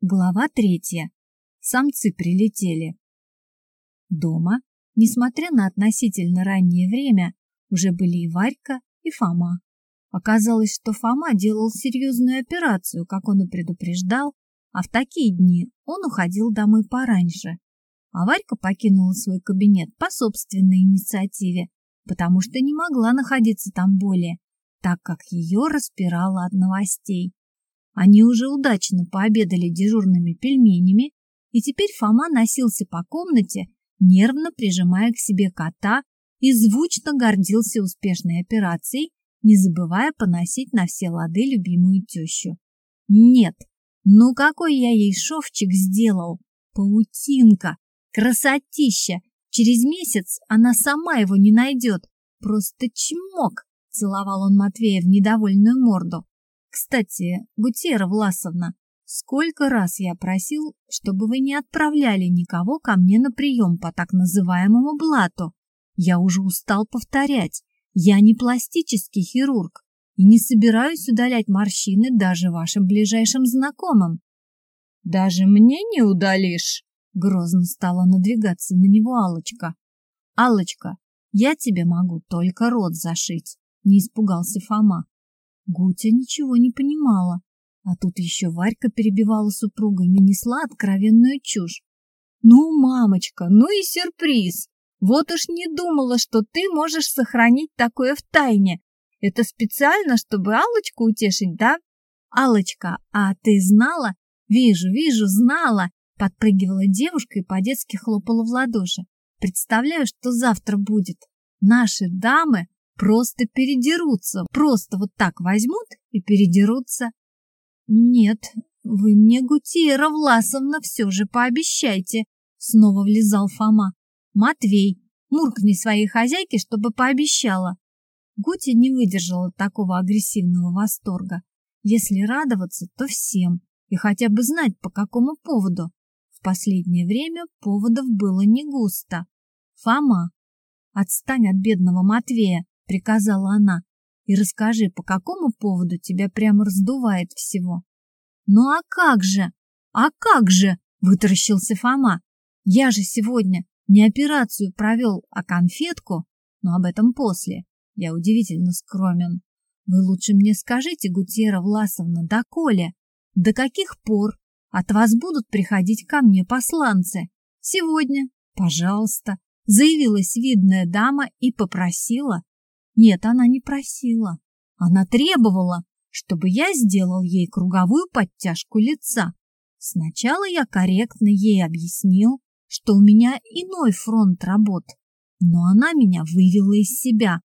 Глава третья. Самцы прилетели. Дома, несмотря на относительно раннее время, уже были и Варька, и Фома. Оказалось, что Фома делал серьезную операцию, как он и предупреждал, а в такие дни он уходил домой пораньше. А Варька покинула свой кабинет по собственной инициативе, потому что не могла находиться там более, так как ее распирало от новостей. Они уже удачно пообедали дежурными пельменями, и теперь Фома носился по комнате, нервно прижимая к себе кота и звучно гордился успешной операцией, не забывая поносить на все лады любимую тещу. Нет, ну какой я ей шовчик сделал! Паутинка! Красотища! Через месяц она сама его не найдет. Просто чмок! Целовал он Матвея в недовольную морду. Кстати, Гутера Власовна, сколько раз я просил, чтобы вы не отправляли никого ко мне на прием по так называемому блату. Я уже устал повторять. Я не пластический хирург и не собираюсь удалять морщины даже вашим ближайшим знакомым. Даже мне не удалишь, грозно стала надвигаться на него Алочка. Алочка, я тебе могу только рот зашить, не испугался Фома. Гутя ничего не понимала, а тут еще Варька перебивала супруга и нанесла откровенную чушь. «Ну, мамочка, ну и сюрприз! Вот уж не думала, что ты можешь сохранить такое в тайне. Это специально, чтобы Аллочку утешить, да? Аллочка, а ты знала? Вижу, вижу, знала!» Подпрыгивала девушка и по-детски хлопала в ладоши. «Представляю, что завтра будет. Наши дамы просто передерутся, просто вот так возьмут и передерутся. Нет, вы мне, Гутиера Власовна, все же пообещайте, снова влезал Фома. Матвей, муркни своей хозяйке, чтобы пообещала. Гути не выдержала такого агрессивного восторга. Если радоваться, то всем, и хотя бы знать, по какому поводу. В последнее время поводов было не густо. Фома, отстань от бедного Матвея, приказала она, и расскажи, по какому поводу тебя прямо раздувает всего. Ну а как же? А как же? Вытаращился Фома. Я же сегодня не операцию провел, а конфетку, но об этом после. Я удивительно скромен. Вы лучше мне скажите, Гутера Власовна, доколе, до каких пор от вас будут приходить ко мне посланцы? Сегодня, пожалуйста, заявилась видная дама и попросила, нет, она не просила. Она требовала, чтобы я сделал ей круговую подтяжку лица. Сначала я корректно ей объяснил, что у меня иной фронт работ, но она меня вывела из себя.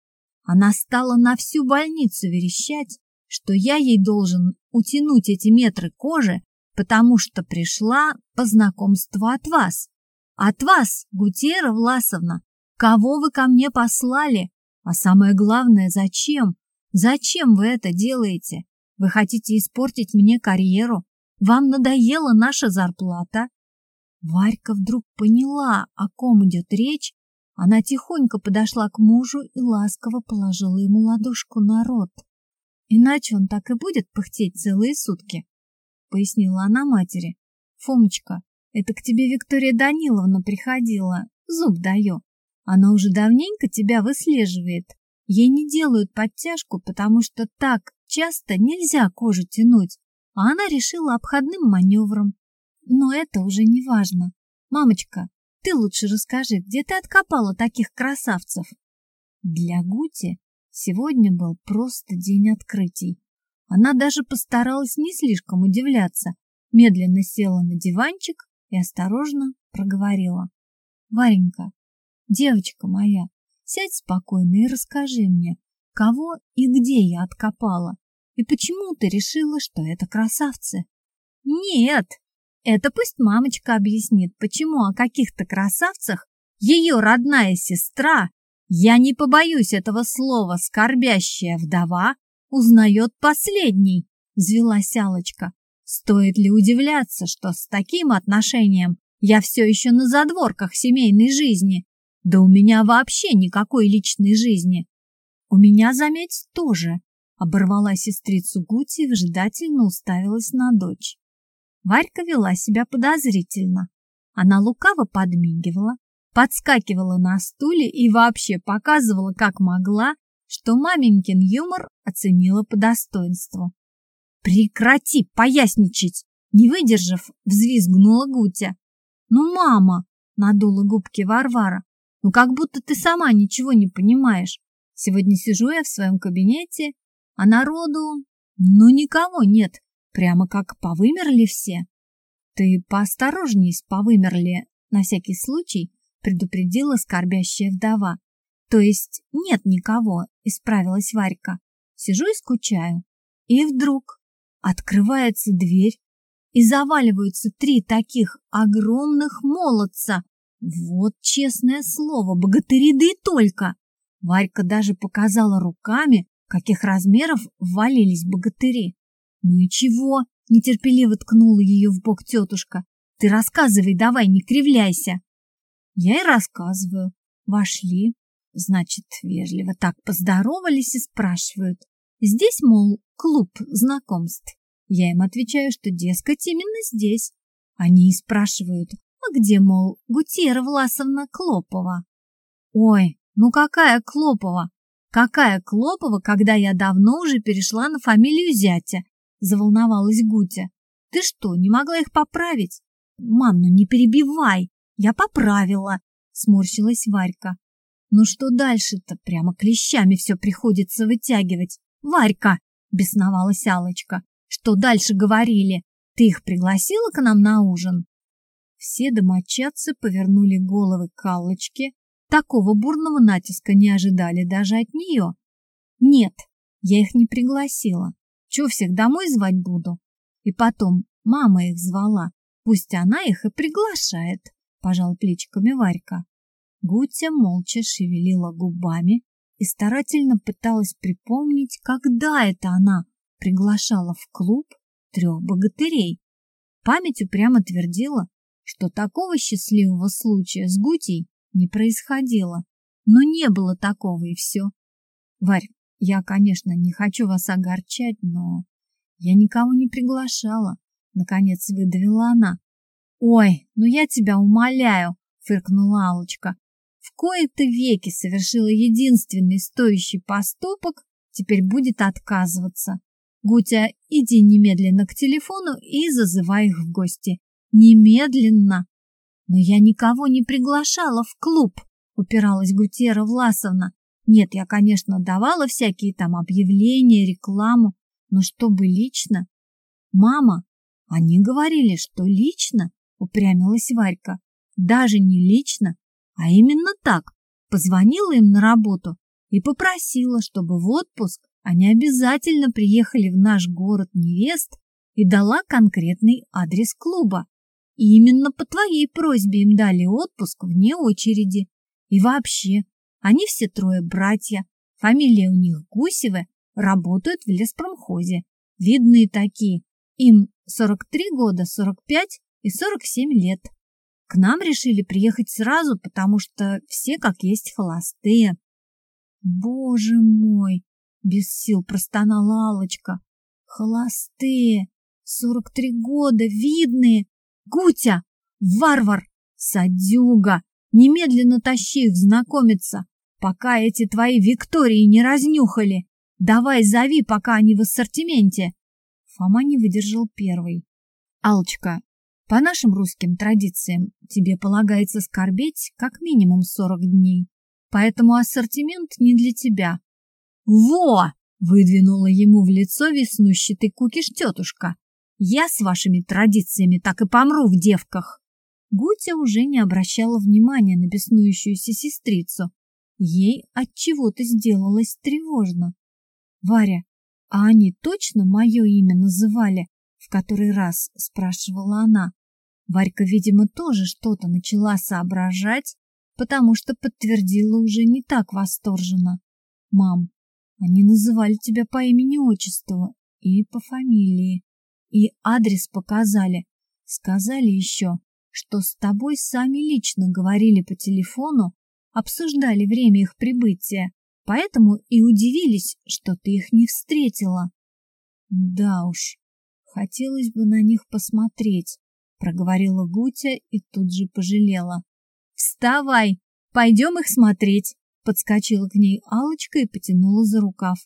Она стала на всю больницу верещать, что я ей должен утянуть эти метры кожи, потому что пришла по знакомству от вас. От вас, Гутера Власовна, кого вы ко мне послали, а самое главное, зачем? Зачем вы это делаете? Вы хотите испортить мне карьеру? Вам надоела наша зарплата? Варька вдруг поняла, о ком идет речь. Она тихонько подошла к мужу и ласково положила ему ладошку на рот. Иначе он так и будет пыхтеть целые сутки, пояснила она матери. Фомочка, это к тебе Виктория Даниловна приходила, зуб даю. Она уже давненько тебя выслеживает. Ей не делают подтяжку, потому что так часто нельзя кожу тянуть, а она решила обходным маневром. Но это уже не важно. Мамочка, ты лучше расскажи, где ты откопала таких красавцев? Для Гути сегодня был просто день открытий. Она даже постаралась не слишком удивляться, медленно села на диванчик и осторожно проговорила. «Варенька, Девочка моя, сядь спокойно и расскажи мне, кого и где я откопала, и почему ты решила, что это красавцы? Нет, это пусть мамочка объяснит, почему о каких-то красавцах ее родная сестра, я не побоюсь этого слова, скорбящая вдова, узнает последний, взвелась Алочка. Стоит ли удивляться, что с таким отношением я все еще на задворках семейной жизни, да у меня вообще никакой личной жизни. У меня, заметь, тоже. Оборвала сестрицу Гути и вжидательно уставилась на дочь. Варька вела себя подозрительно. Она лукаво подмигивала, подскакивала на стуле и вообще показывала, как могла, что маменькин юмор оценила по достоинству. «Прекрати поясничать!» Не выдержав, взвизгнула Гутя. «Ну, мама!» — надула губки Варвара. «Ну, как будто ты сама ничего не понимаешь. Сегодня сижу я в своем кабинете, а народу... Ну, никого нет. Прямо как повымерли все. Ты поосторожней с повымерли, на всякий случай, предупредила скорбящая вдова. То есть нет никого, исправилась Варька. Сижу и скучаю. И вдруг открывается дверь, и заваливаются три таких огромных молодца. Вот честное слово, богатыри да и только. Варька даже показала руками, каких размеров ввалились богатыри. Ну и чего? Нетерпеливо ткнула ее в бок тетушка. Ты рассказывай давай, не кривляйся. Я и рассказываю. Вошли. Значит, вежливо так поздоровались и спрашивают. Здесь, мол, клуб знакомств. Я им отвечаю, что, дескать, именно здесь. Они и спрашивают, а где, мол, Гутьера Власовна Клопова? Ой, ну какая Клопова? Какая Клопова, когда я давно уже перешла на фамилию зятя? Заволновалась Гутя. Ты что, не могла их поправить? Мам, ну не перебивай. Я поправила, сморщилась Варька. Ну что дальше-то? Прямо клещами все приходится вытягивать. Варька, бесновалась Алочка. Что дальше говорили? Ты их пригласила к нам на ужин? Все домочадцы повернули головы к Аллочке. Такого бурного натиска не ожидали даже от нее. Нет, я их не пригласила. Чего всех домой звать буду? И потом, мама их звала. Пусть она их и приглашает, пожал плечиками Варька. Гутя молча шевелила губами и старательно пыталась припомнить, когда это она приглашала в клуб трех богатырей. Память упрямо твердила, что такого счастливого случая с Гутей не происходило. Но не было такого и все. Варь, я, конечно, не хочу вас огорчать, но я никого не приглашала. Наконец выдавила она. Ой, ну я тебя умоляю, фыркнула Алочка. В кои-то веки совершила единственный стоящий поступок, теперь будет отказываться. Гутя, иди немедленно к телефону и зазывай их в гости. Немедленно. Но я никого не приглашала в клуб, упиралась Гутера Власовна. Нет, я, конечно, давала всякие там объявления, рекламу, но чтобы лично. Мама, они говорили, что лично, упрямилась Варька. Даже не лично, а именно так. Позвонила им на работу и попросила, чтобы в отпуск они обязательно приехали в наш город невест и дала конкретный адрес клуба. И именно по твоей просьбе им дали отпуск вне очереди. И вообще, они все трое братья, фамилия у них Гусевы, работают в леспромхозе. Видные такие. Им 43 года, 45 и 47 лет. К нам решили приехать сразу, потому что все как есть холостые. Боже мой, без сил простонала Алочка. Холостые, сорок три года, видные. Гутя, варвар, садюга, немедленно тащи их знакомиться, пока эти твои Виктории не разнюхали. Давай зови, пока они в ассортименте. Фома не выдержал первый. Алочка, по нашим русским традициям тебе полагается скорбеть как минимум сорок дней, поэтому ассортимент не для тебя. «Во!» — выдвинула ему в лицо веснущатый кукиш тетушка. «Я с вашими традициями так и помру в девках!» Гутя уже не обращала внимания на беснующуюся сестрицу. Ей от чего то сделалось тревожно. «Варя, а они точно мое имя называли?» В который раз спрашивала она. Варька, видимо, тоже что-то начала соображать, потому что подтвердила уже не так восторженно. «Мам, они называли тебя по имени-отчеству и по фамилии. И адрес показали. Сказали еще, что с тобой сами лично говорили по телефону, обсуждали время их прибытия, поэтому и удивились, что ты их не встретила. Да уж, Хотелось бы на них посмотреть, проговорила Гутя и тут же пожалела. Вставай, пойдем их смотреть, подскочила к ней Алочка и потянула за рукав.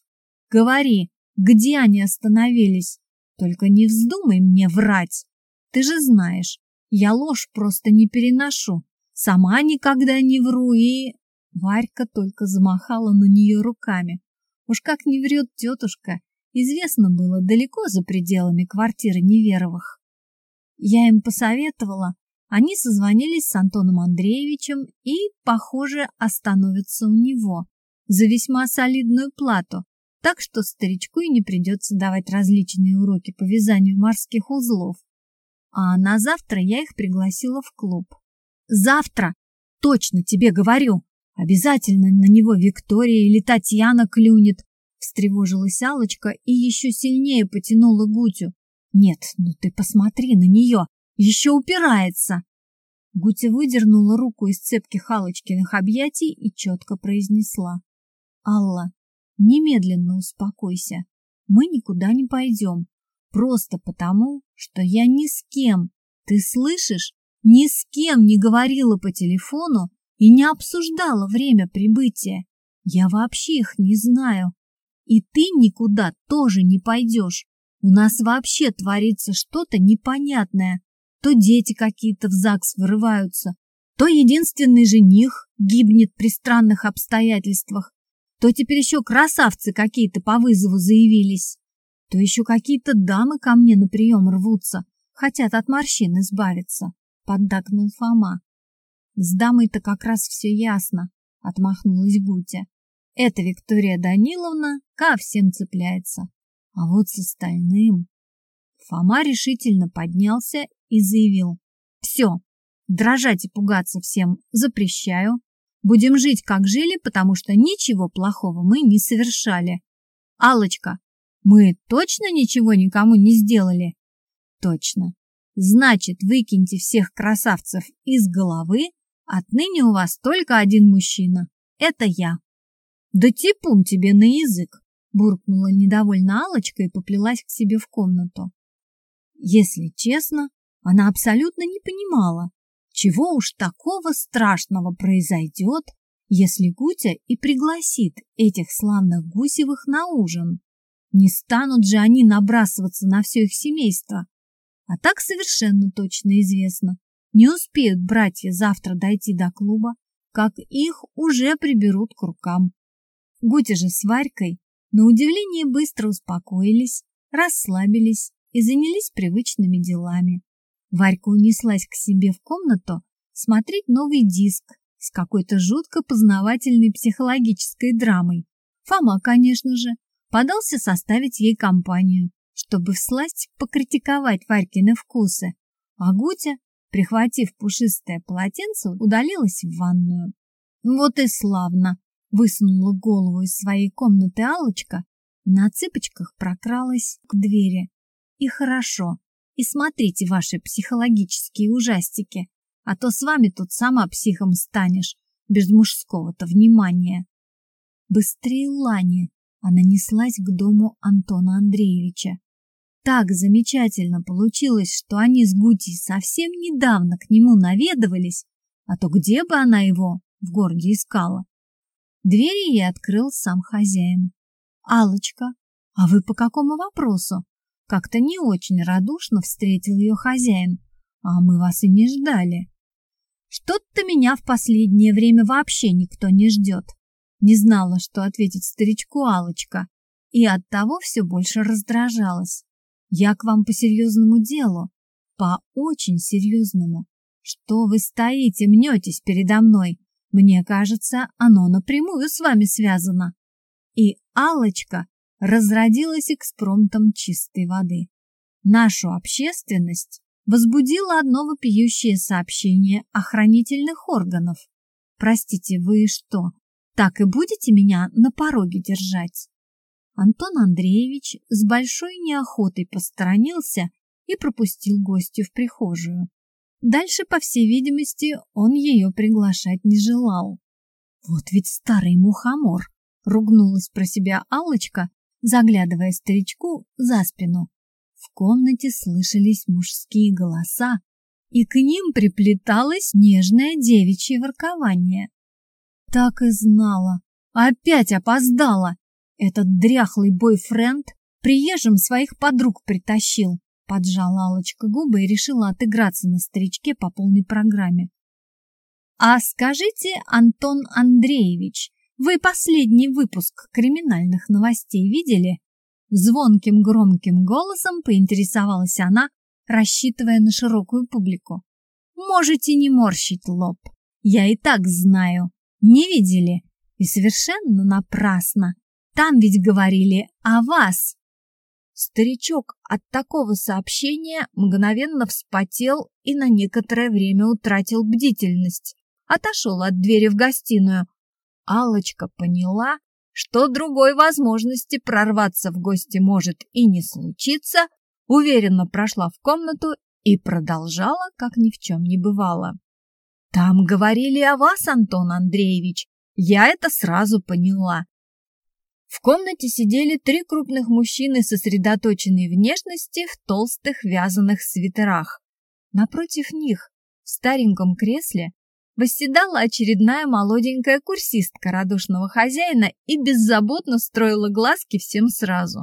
Говори, где они остановились? Только не вздумай мне врать. Ты же знаешь, я ложь просто не переношу. Сама никогда не вру и... Варька только замахала на нее руками. Уж как не врет тетушка, известно было далеко за пределами квартиры Неверовых. Я им посоветовала, они созвонились с Антоном Андреевичем и, похоже, остановятся у него за весьма солидную плату, так что старичку и не придется давать различные уроки по вязанию морских узлов. А на завтра я их пригласила в клуб. Завтра, точно тебе говорю, обязательно на него Виктория или Татьяна клюнет, встревожилась Алочка и еще сильнее потянула Гутю. Нет, ну ты посмотри на нее, еще упирается. Гутя выдернула руку из цепки Халочкиных объятий и четко произнесла. Алла, немедленно успокойся. Мы никуда не пойдем. Просто потому, что я ни с кем, ты слышишь, ни с кем не говорила по телефону и не обсуждала время прибытия. Я вообще их не знаю. И ты никуда тоже не пойдешь. У нас вообще творится что-то непонятное. То дети какие-то в ЗАГС вырываются, то единственный жених гибнет при странных обстоятельствах, то теперь еще красавцы какие-то по вызову заявились то еще какие-то дамы ко мне на прием рвутся, хотят от морщин избавиться, — поддакнул Фома. С дамой-то как раз все ясно, — отмахнулась Гутя. Эта Виктория Даниловна ко всем цепляется, а вот с остальным... Фома решительно поднялся и заявил. Все, дрожать и пугаться всем запрещаю. Будем жить, как жили, потому что ничего плохого мы не совершали. Алочка, мы точно ничего никому не сделали? Точно. Значит, выкиньте всех красавцев из головы. Отныне у вас только один мужчина. Это я. Да типун тебе на язык, буркнула недовольно Алочка и поплелась к себе в комнату. Если честно, она абсолютно не понимала, чего уж такого страшного произойдет, если Гутя и пригласит этих славных Гусевых на ужин. Не станут же они набрасываться на все их семейство. А так совершенно точно известно. Не успеют братья завтра дойти до клуба, как их уже приберут к рукам. Гутя же с Варькой на удивление быстро успокоились, расслабились и занялись привычными делами. Варька унеслась к себе в комнату смотреть новый диск с какой-то жутко познавательной психологической драмой. Фома, конечно же, подался составить ей компанию, чтобы всласть покритиковать Варькины вкусы, а Гутя, прихватив пушистое полотенце, удалилась в ванную. Вот и славно! Высунула голову из своей комнаты Алочка на цыпочках прокралась к двери. И хорошо, и смотрите ваши психологические ужастики, а то с вами тут сама психом станешь, без мужского-то внимания. Быстрее Лани, она неслась к дому Антона Андреевича. Так замечательно получилось, что они с Гутей совсем недавно к нему наведывались, а то где бы она его в городе искала? Двери ей открыл сам хозяин. алочка а вы по какому вопросу?» Как-то не очень радушно встретил ее хозяин. «А мы вас и не ждали». «Что-то меня в последнее время вообще никто не ждет», не знала, что ответить старичку алочка и оттого все больше раздражалась. Я к вам по серьезному делу, по очень серьезному. Что вы стоите, мнетесь передо мной? Мне кажется, оно напрямую с вами связано. И алочка разродилась экспромтом чистой воды. Нашу общественность возбудило одно вопиющее сообщение охранительных органов. Простите, вы что, так и будете меня на пороге держать?» Антон Андреевич с большой неохотой посторонился и пропустил гостью в прихожую. Дальше, по всей видимости, он ее приглашать не желал. «Вот ведь старый мухомор!» — ругнулась про себя Аллочка, заглядывая старичку за спину. «В комнате слышались мужские голоса, и к ним приплеталось нежное девичье воркование. Так и знала. Опять опоздала. Этот дряхлый бойфренд приезжим своих подруг притащил. Поджала Алочка губы и решила отыграться на старичке по полной программе. «А скажите, Антон Андреевич, вы последний выпуск криминальных новостей видели?» Звонким громким голосом поинтересовалась она, рассчитывая на широкую публику. «Можете не морщить лоб. Я и так знаю. Не видели? И совершенно напрасно. Там ведь говорили о вас. Старичок от такого сообщения мгновенно вспотел и на некоторое время утратил бдительность. Отошел от двери в гостиную. Алочка поняла, что другой возможности прорваться в гости может и не случиться, уверенно прошла в комнату и продолжала, как ни в чем не бывало. «Там говорили о вас, Антон Андреевич. Я это сразу поняла. В комнате сидели три крупных мужчины сосредоточенной внешности в толстых вязаных свитерах. Напротив них, в стареньком кресле, восседала очередная молоденькая курсистка радушного хозяина и беззаботно строила глазки всем сразу.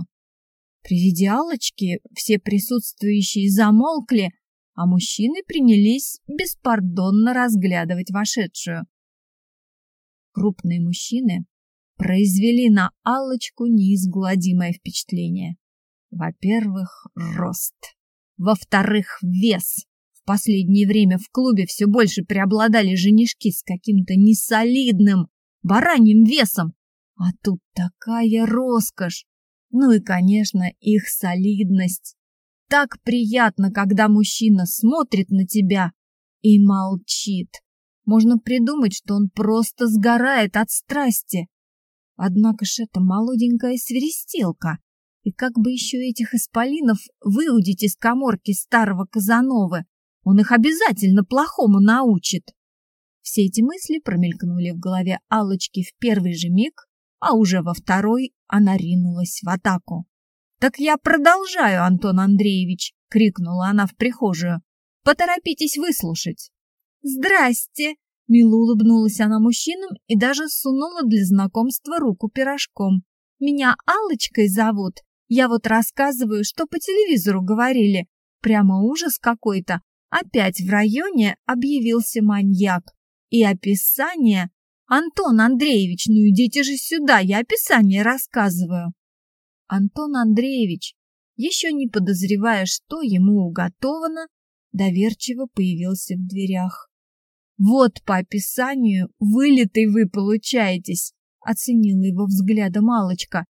При виде Аллочки все присутствующие замолкли, а мужчины принялись беспардонно разглядывать вошедшую. Крупные мужчины произвели на Аллочку неизгладимое впечатление. Во-первых, рост. Во-вторых, вес. Последнее время в клубе все больше преобладали женишки с каким-то несолидным бараньим весом. А тут такая роскошь. Ну и, конечно, их солидность. Так приятно, когда мужчина смотрит на тебя и молчит. Можно придумать, что он просто сгорает от страсти. Однако ж это молоденькая свиристелка. И как бы еще этих исполинов выудить из коморки старого Казановы? Он их обязательно плохому научит. Все эти мысли промелькнули в голове Аллочки в первый же миг, а уже во второй она ринулась в атаку. «Так я продолжаю, Антон Андреевич!» — крикнула она в прихожую. «Поторопитесь выслушать!» «Здрасте!» Мило улыбнулась она мужчинам и даже сунула для знакомства руку пирожком. «Меня Аллочкой зовут. Я вот рассказываю, что по телевизору говорили. Прямо ужас какой-то. Опять в районе объявился маньяк. И описание... Антон Андреевич, ну идите же сюда, я описание рассказываю». Антон Андреевич, еще не подозревая, что ему уготовано, доверчиво появился в дверях. Вот по описанию вылитый вы получаетесь, оценила его взглядом Алочка.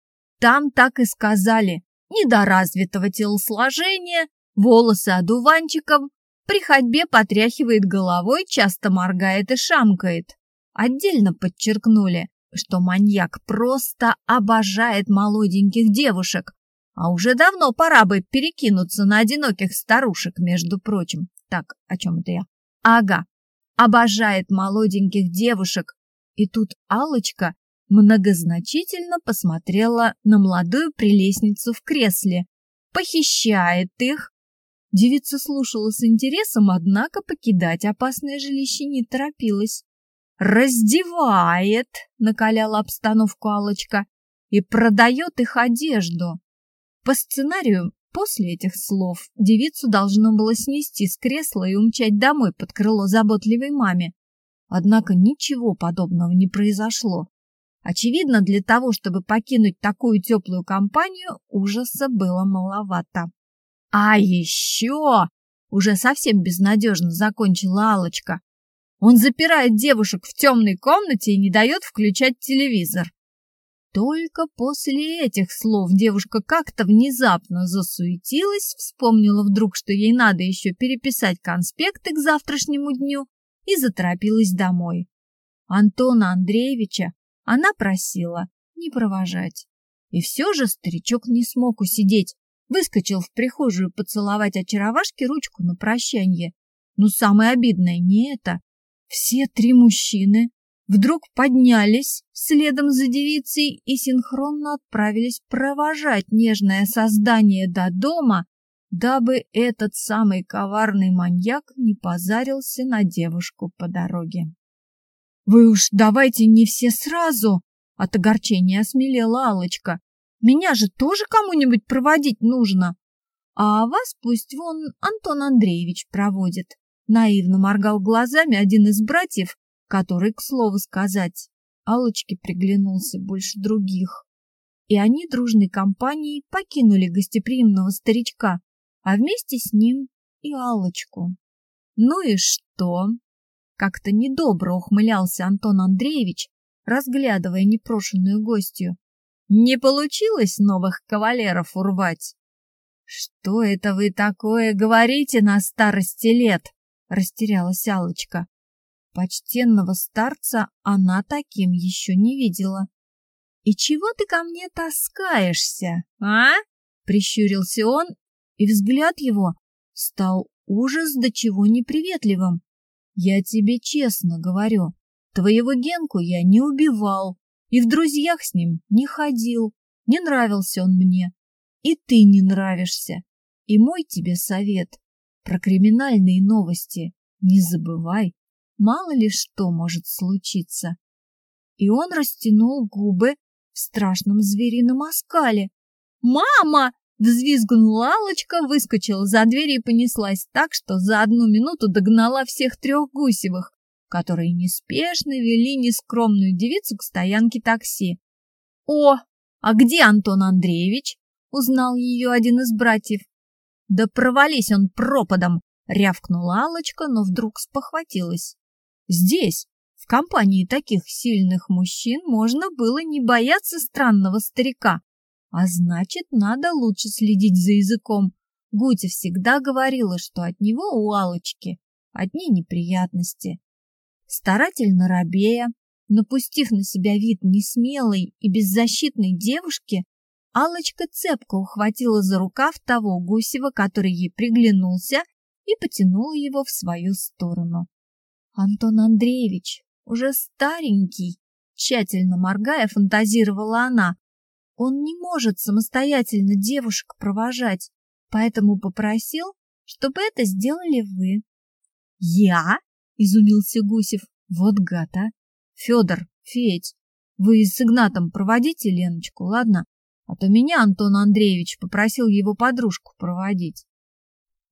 Там так и сказали. Недоразвитого телосложения, волосы одуванчиком, при ходьбе потряхивает головой, часто моргает и шамкает. Отдельно подчеркнули, что маньяк просто обожает молоденьких девушек, а уже давно пора бы перекинуться на одиноких старушек, между прочим. Так, о чем это я? Ага, обожает молоденьких девушек. И тут Алочка многозначительно посмотрела на молодую прелестницу в кресле. Похищает их. Девица слушала с интересом, однако покидать опасное жилище не торопилась. «Раздевает», — накаляла обстановку Алочка, — «и продает их одежду». По сценарию После этих слов девицу должно было снести с кресла и умчать домой под крыло заботливой маме. Однако ничего подобного не произошло. Очевидно, для того, чтобы покинуть такую теплую компанию, ужаса было маловато. А еще, уже совсем безнадежно закончила алочка он запирает девушек в темной комнате и не дает включать телевизор. Только после этих слов девушка как-то внезапно засуетилась, вспомнила вдруг, что ей надо еще переписать конспекты к завтрашнему дню и заторопилась домой. Антона Андреевича она просила не провожать. И все же старичок не смог усидеть, выскочил в прихожую поцеловать очаровашке ручку на прощанье. Но самое обидное не это. Все три мужчины вдруг поднялись следом за девицей и синхронно отправились провожать нежное создание до дома, дабы этот самый коварный маньяк не позарился на девушку по дороге. «Вы уж давайте не все сразу!» От огорчения осмелела алочка Меня же тоже кому-нибудь проводить нужно. А вас пусть вон Антон Андреевич проводит. Наивно моргал глазами один из братьев, который, к слову сказать, алочке приглянулся больше других. И они дружной компанией покинули гостеприимного старичка, а вместе с ним и алочку Ну и что? Как-то недобро ухмылялся Антон Андреевич, разглядывая непрошенную гостью. Не получилось новых кавалеров урвать? Что это вы такое говорите на старости лет? Растерялась Алочка. Почтенного старца она таким еще не видела. И чего ты ко мне таскаешься, а? Прищурился он, и взгляд его стал ужас до чего неприветливым. Я тебе честно говорю, Твоего Генку я не убивал и в друзьях с ним не ходил. Не нравился он мне. И ты не нравишься. И мой тебе совет про криминальные новости не забывай. Мало ли что может случиться. И он растянул губы в страшном зверином оскале. «Мама!» — взвизгнула Алочка, выскочила за дверь и понеслась так, что за одну минуту догнала всех трех Гусевых которые неспешно вели нескромную девицу к стоянке такси. «О, а где Антон Андреевич?» — узнал ее один из братьев. «Да провались он пропадом!» — рявкнула Алочка, но вдруг спохватилась. «Здесь, в компании таких сильных мужчин, можно было не бояться странного старика. А значит, надо лучше следить за языком. Гутя всегда говорила, что от него у Алочки одни неприятности. Старательно робея, напустив на себя вид несмелой и беззащитной девушки, алочка цепко ухватила за рукав того Гусева, который ей приглянулся, и потянула его в свою сторону. Антон Андреевич, уже старенький, тщательно моргая, фантазировала она. Он не может самостоятельно девушек провожать, поэтому попросил, чтобы это сделали вы. Я? — изумился Гусев. «Вот гад, а! Федор, Федь, вы с Игнатом проводите Леночку, ладно? А то меня Антон Андреевич попросил его подружку проводить».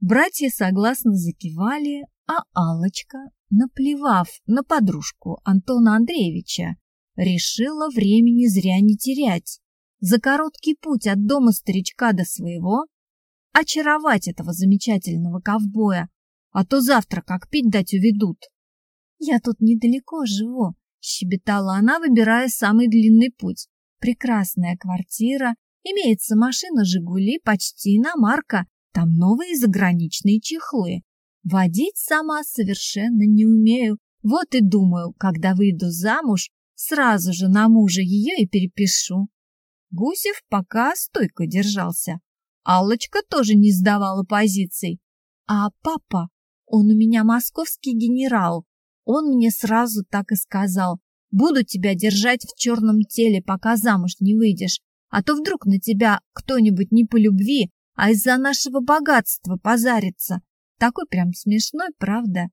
Братья согласно закивали, а алочка наплевав на подружку Антона Андреевича, решила времени зря не терять. За короткий путь от дома старичка до своего очаровать этого замечательного ковбоя, а то завтра как пить дать уведут. Я тут недалеко живу, щебетала она, выбирая самый длинный путь. Прекрасная квартира, имеется машина «Жигули», почти иномарка, там новые заграничные чехлы. Водить сама совершенно не умею. Вот и думаю, когда выйду замуж, сразу же на мужа ее и перепишу. Гусев пока стойко держался. Аллочка тоже не сдавала позиций. А папа он у меня московский генерал. Он мне сразу так и сказал. Буду тебя держать в черном теле, пока замуж не выйдешь. А то вдруг на тебя кто-нибудь не по любви, а из-за нашего богатства позарится. Такой прям смешной, правда?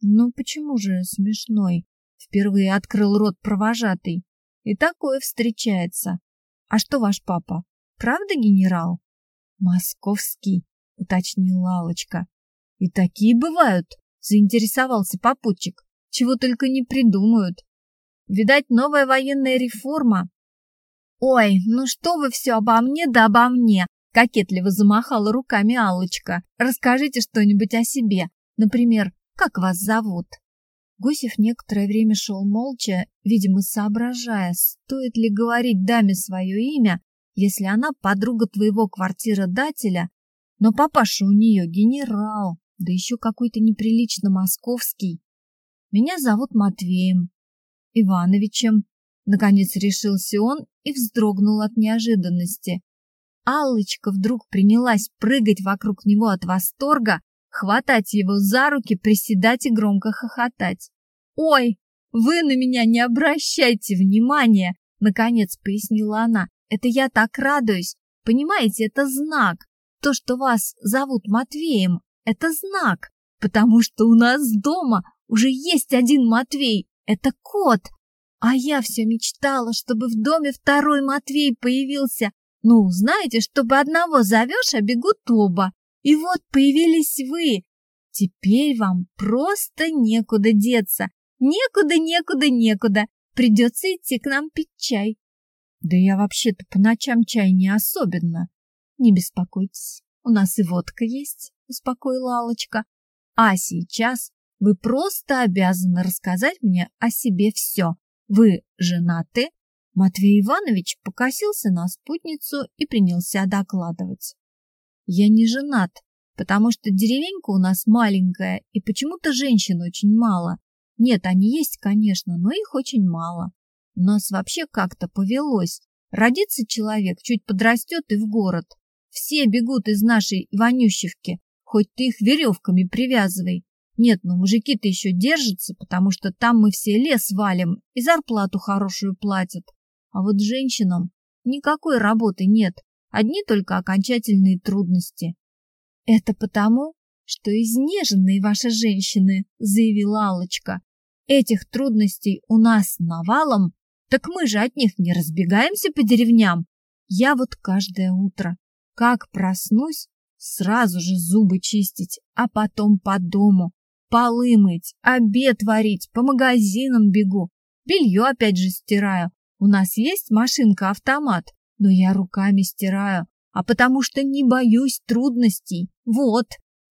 Ну, почему же смешной? Впервые открыл рот провожатый. И такое встречается. А что ваш папа? Правда генерал? Московский, уточнила Лалочка. И такие бывают, заинтересовался попутчик. Чего только не придумают. Видать, новая военная реформа. Ой, ну что вы все обо мне да обо мне, кокетливо замахала руками Аллочка. Расскажите что-нибудь о себе. Например, как вас зовут? Гусев некоторое время шел молча, видимо, соображая, стоит ли говорить даме свое имя, если она подруга твоего квартиродателя, но папаша у нее генерал да еще какой-то неприлично московский. Меня зовут Матвеем Ивановичем. Наконец решился он и вздрогнул от неожиданности. Аллочка вдруг принялась прыгать вокруг него от восторга, хватать его за руки, приседать и громко хохотать. «Ой, вы на меня не обращайте внимания!» Наконец пояснила она. «Это я так радуюсь. Понимаете, это знак. То, что вас зовут Матвеем, это знак, потому что у нас дома уже есть один Матвей, это кот. А я все мечтала, чтобы в доме второй Матвей появился. Ну, знаете, чтобы одного зовешь, а бегут оба. И вот появились вы. Теперь вам просто некуда деться. Некуда, некуда, некуда. Придется идти к нам пить чай. Да я вообще-то по ночам чай не особенно. Не беспокойтесь, у нас и водка есть, успокоила Алочка. А сейчас вы просто обязаны рассказать мне о себе все. Вы женаты? Матвей Иванович покосился на спутницу и принялся докладывать. Я не женат, потому что деревенька у нас маленькая, и почему-то женщин очень мало. Нет, они есть, конечно, но их очень мало. У нас вообще как-то повелось. Родится человек, чуть подрастет и в город. Все бегут из нашей Иванющевки, хоть ты их веревками привязывай. Нет, ну мужики-то еще держатся, потому что там мы все лес валим и зарплату хорошую платят. А вот женщинам никакой работы нет, одни только окончательные трудности. Это потому, что изнеженные ваши женщины, заявила Алочка. Этих трудностей у нас навалом, так мы же от них не разбегаемся по деревням. Я вот каждое утро, как проснусь, сразу же зубы чистить, а потом по дому, полы мыть, обед варить, по магазинам бегу, белье опять же стираю. У нас есть машинка-автомат, но я руками стираю, а потому что не боюсь трудностей. Вот.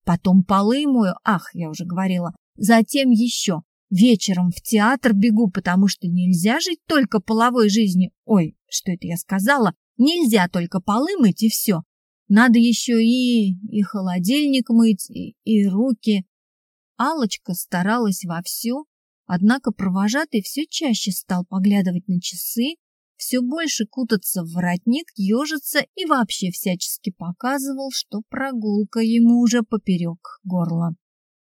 Потом полы мою, ах, я уже говорила. Затем еще. Вечером в театр бегу, потому что нельзя жить только половой жизнью. Ой, что это я сказала? Нельзя только полы мыть и все. Надо еще и, и холодильник мыть, и, и руки. алочка старалась вовсю, однако провожатый все чаще стал поглядывать на часы, все больше кутаться в воротник, ежиться и вообще всячески показывал, что прогулка ему уже поперек горла.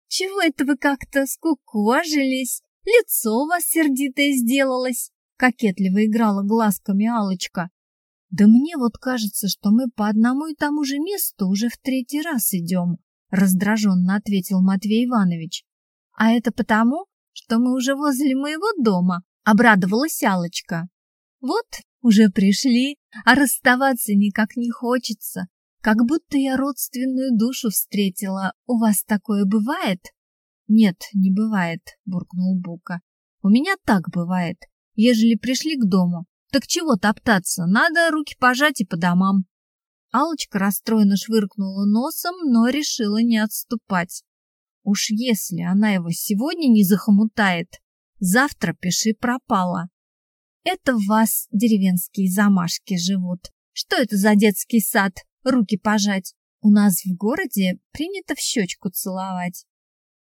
Чего это вы как-то скукожились? Лицо у вас сердитое сделалось. Кокетливо играла глазками алочка Да мне вот кажется, что мы по одному и тому же месту уже в третий раз идем, раздраженно ответил Матвей Иванович. А это потому, что мы уже возле моего дома, обрадовалась алочка Вот, уже пришли, а расставаться никак не хочется. Как будто я родственную душу встретила. У вас такое бывает? Нет, не бывает, буркнул Бука. У меня так бывает. Ежели пришли к дому, так чего топтаться? Надо руки пожать и по домам. Алочка расстроенно швыркнула носом, но решила не отступать. Уж если она его сегодня не захомутает, завтра пиши пропала. Это в вас деревенские замашки живут. Что это за детский сад? руки пожать. У нас в городе принято в щечку целовать.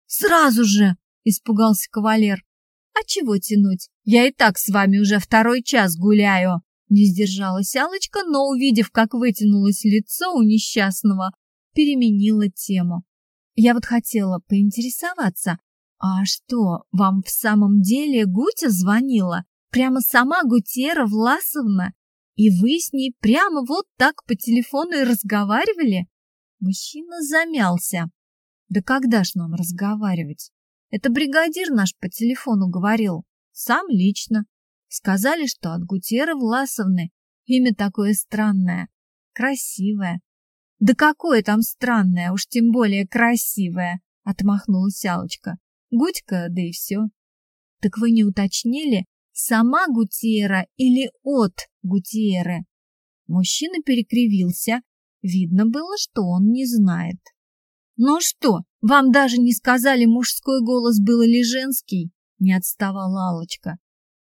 Сразу же, испугался кавалер. А чего тянуть? Я и так с вами уже второй час гуляю. Не сдержалась Алочка, но, увидев, как вытянулось лицо у несчастного, переменила тему. Я вот хотела поинтересоваться, а что, вам в самом деле Гутя звонила? Прямо сама Гутера Власовна? И вы с ней прямо вот так по телефону и разговаривали? Мужчина замялся. Да когда ж нам разговаривать? Это бригадир наш по телефону говорил. Сам лично. Сказали, что от Гутеры Власовны. Имя такое странное. Красивое. Да какое там странное, уж тем более красивое, отмахнулась Алочка. Гудька, да и все. Так вы не уточнили, сама Гутиера или от Гутиеры. Мужчина перекривился. Видно было, что он не знает. «Ну что, вам даже не сказали, мужской голос был или женский?» Не отставала Алочка.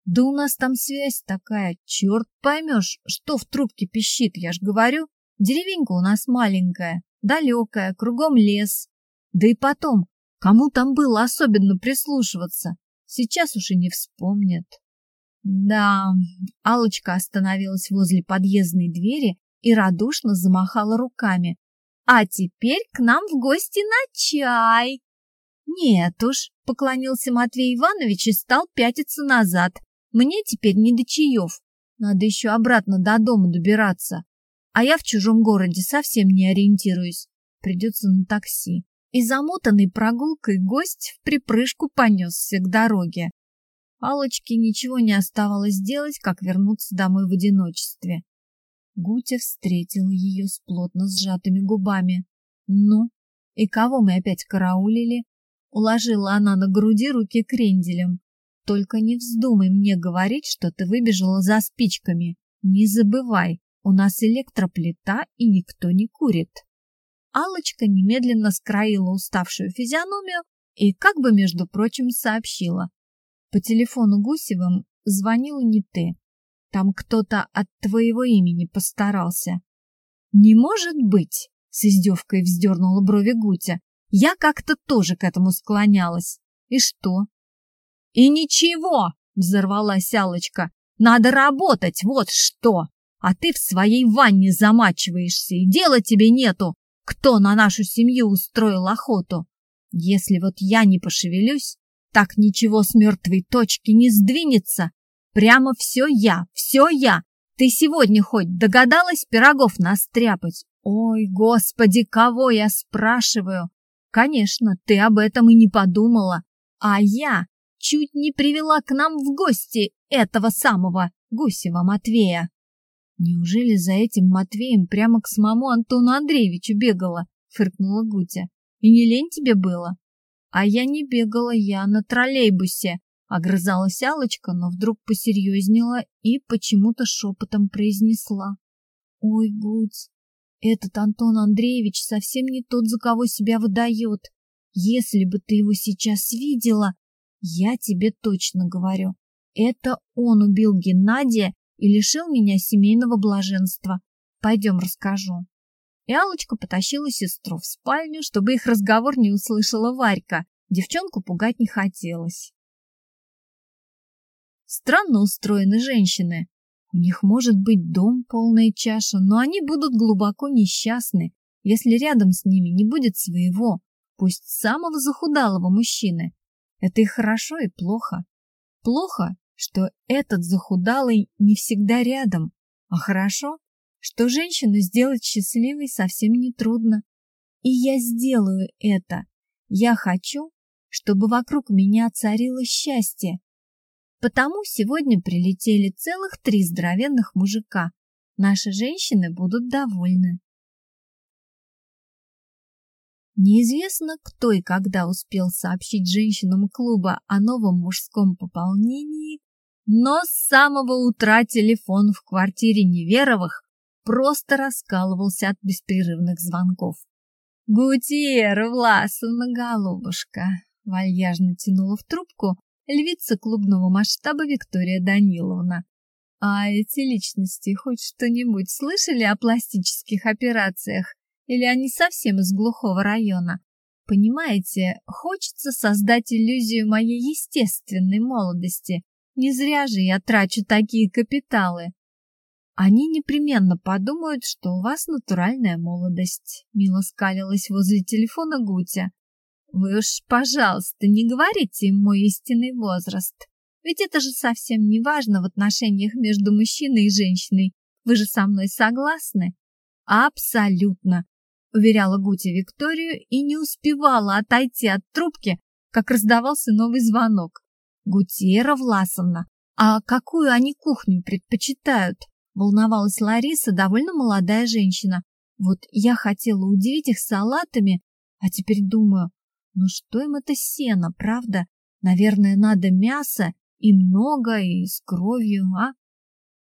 «Да у нас там связь такая, черт поймешь, что в трубке пищит, я ж говорю. Деревенька у нас маленькая, далекая, кругом лес. Да и потом, кому там было особенно прислушиваться, сейчас уж и не вспомнят». Да, алочка остановилась возле подъездной двери и радушно замахала руками. А теперь к нам в гости на чай. Нет уж, поклонился Матвей Иванович и стал пятиться назад. Мне теперь не до чаев. Надо еще обратно до дома добираться. а я в чужом городе совсем не ориентируюсь. Придется на такси. И замотанный прогулкой гость в припрыжку понесся к дороге. Алочке ничего не оставалось делать, как вернуться домой в одиночестве. Гутя встретил ее с плотно сжатыми губами. «Ну, и кого мы опять караулили?» Уложила она на груди руки кренделем. «Только не вздумай мне говорить, что ты выбежала за спичками. Не забывай, у нас электроплита и никто не курит». алочка немедленно скроила уставшую физиономию и как бы, между прочим, сообщила. По телефону Гусевым звонил не ты. Там кто-то от твоего имени постарался. Не может быть, с издевкой вздернула брови Гутя. Я как-то тоже к этому склонялась. И что? И ничего, взорвалась Алочка. Надо работать, вот что. А ты в своей ванне замачиваешься, и дела тебе нету. Кто на нашу семью устроил охоту? Если вот я не пошевелюсь, так ничего с мертвой точки не сдвинется. Прямо все я, все я. Ты сегодня хоть догадалась пирогов настряпать? Ой, господи, кого я спрашиваю? Конечно, ты об этом и не подумала. А я чуть не привела к нам в гости этого самого Гусева Матвея. Неужели за этим Матвеем прямо к самому Антону Андреевичу бегала? Фыркнула Гутя. И не лень тебе было? А я не бегала, я на троллейбусе. Огрызалась Алочка, но вдруг посерьезнела и почему-то шепотом произнесла. Ой, Гудь, этот Антон Андреевич совсем не тот, за кого себя выдает. Если бы ты его сейчас видела, я тебе точно говорю, это он убил Геннадия и лишил меня семейного блаженства. Пойдем расскажу и Алочка потащила сестру в спальню, чтобы их разговор не услышала Варька. Девчонку пугать не хотелось. Странно устроены женщины. У них может быть дом, полная чаша, но они будут глубоко несчастны, если рядом с ними не будет своего, пусть самого захудалого мужчины. Это и хорошо, и плохо. Плохо, что этот захудалый не всегда рядом, а хорошо, что женщину сделать счастливой совсем не трудно. И я сделаю это. Я хочу, чтобы вокруг меня царило счастье. Потому сегодня прилетели целых три здоровенных мужика. Наши женщины будут довольны. Неизвестно, кто и когда успел сообщить женщинам клуба о новом мужском пополнении, но с самого утра телефон в квартире Неверовых просто раскалывался от беспрерывных звонков. «Гутьер, Власовна, голубушка!» Вальяжно тянула в трубку львица клубного масштаба Виктория Даниловна. «А эти личности хоть что-нибудь слышали о пластических операциях? Или они совсем из глухого района? Понимаете, хочется создать иллюзию моей естественной молодости. Не зря же я трачу такие капиталы. Они непременно подумают, что у вас натуральная молодость. Мило скалилась возле телефона Гутя. Вы уж, пожалуйста, не говорите им мой истинный возраст. Ведь это же совсем не важно в отношениях между мужчиной и женщиной. Вы же со мной согласны? Абсолютно, уверяла Гутя Викторию и не успевала отойти от трубки, как раздавался новый звонок. Гутьера Власовна, а какую они кухню предпочитают? Волновалась Лариса, довольно молодая женщина. Вот я хотела удивить их салатами, а теперь думаю, ну что им это сено, правда? Наверное, надо мясо и много, и с кровью, а?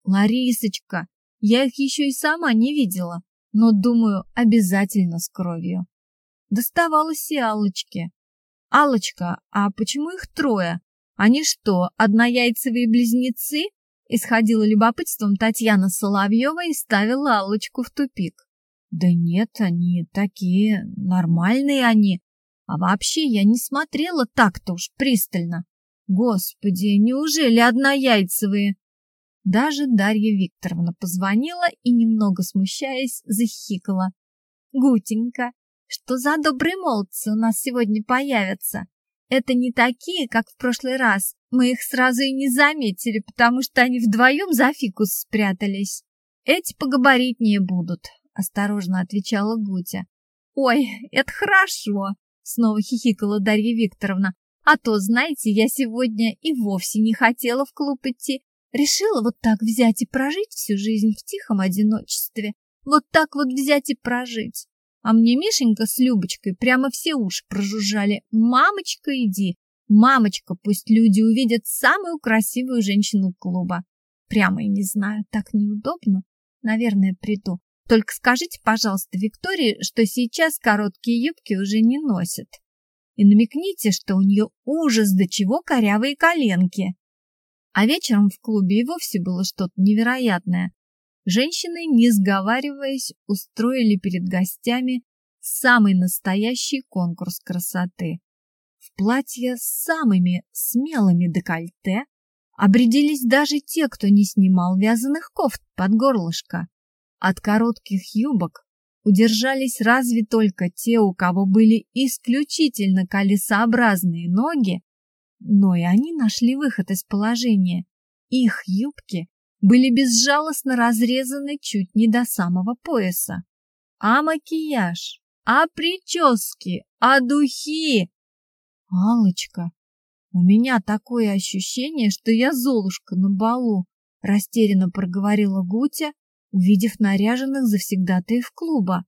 Ларисочка, я их еще и сама не видела, но, думаю, обязательно с кровью. Доставалось и Аллочке. Аллочка, а почему их трое? Они что, однояйцевые близнецы? Исходила любопытством Татьяна Соловьева и ставила Аллочку в тупик. Да нет, они такие, нормальные они. А вообще я не смотрела так-то уж пристально. Господи, неужели однояйцевые? Даже Дарья Викторовна позвонила и, немного смущаясь, захихикала. Гутенька, что за добрые молодцы у нас сегодня появятся? Это не такие, как в прошлый раз. Мы их сразу и не заметили, потому что они вдвоем за фикус спрятались. Эти погабаритнее будут, осторожно отвечала Гутя. Ой, это хорошо, снова хихикала Дарья Викторовна. А то, знаете, я сегодня и вовсе не хотела в клуб идти. Решила вот так взять и прожить всю жизнь в тихом одиночестве. Вот так вот взять и прожить. А мне Мишенька с Любочкой прямо все уши прожужжали. «Мамочка, иди! Мамочка, пусть люди увидят самую красивую женщину клуба!» Прямо и не знаю, так неудобно. Наверное, приду. Только скажите, пожалуйста, Виктории, что сейчас короткие юбки уже не носят. И намекните, что у нее ужас до чего корявые коленки. А вечером в клубе и вовсе было что-то невероятное. Женщины, не сговариваясь, устроили перед гостями самый настоящий конкурс красоты. В платье с самыми смелыми декольте обрядились даже те, кто не снимал вязаных кофт под горлышко. От коротких юбок удержались разве только те, у кого были исключительно колесообразные ноги, но и они нашли выход из положения. Их юбки были безжалостно разрезаны чуть не до самого пояса. А макияж, а прически, а духи! Алочка, у меня такое ощущение, что я Золушка на балу, растерянно проговорила Гутя, увидев наряженных завсегдатаев клуба.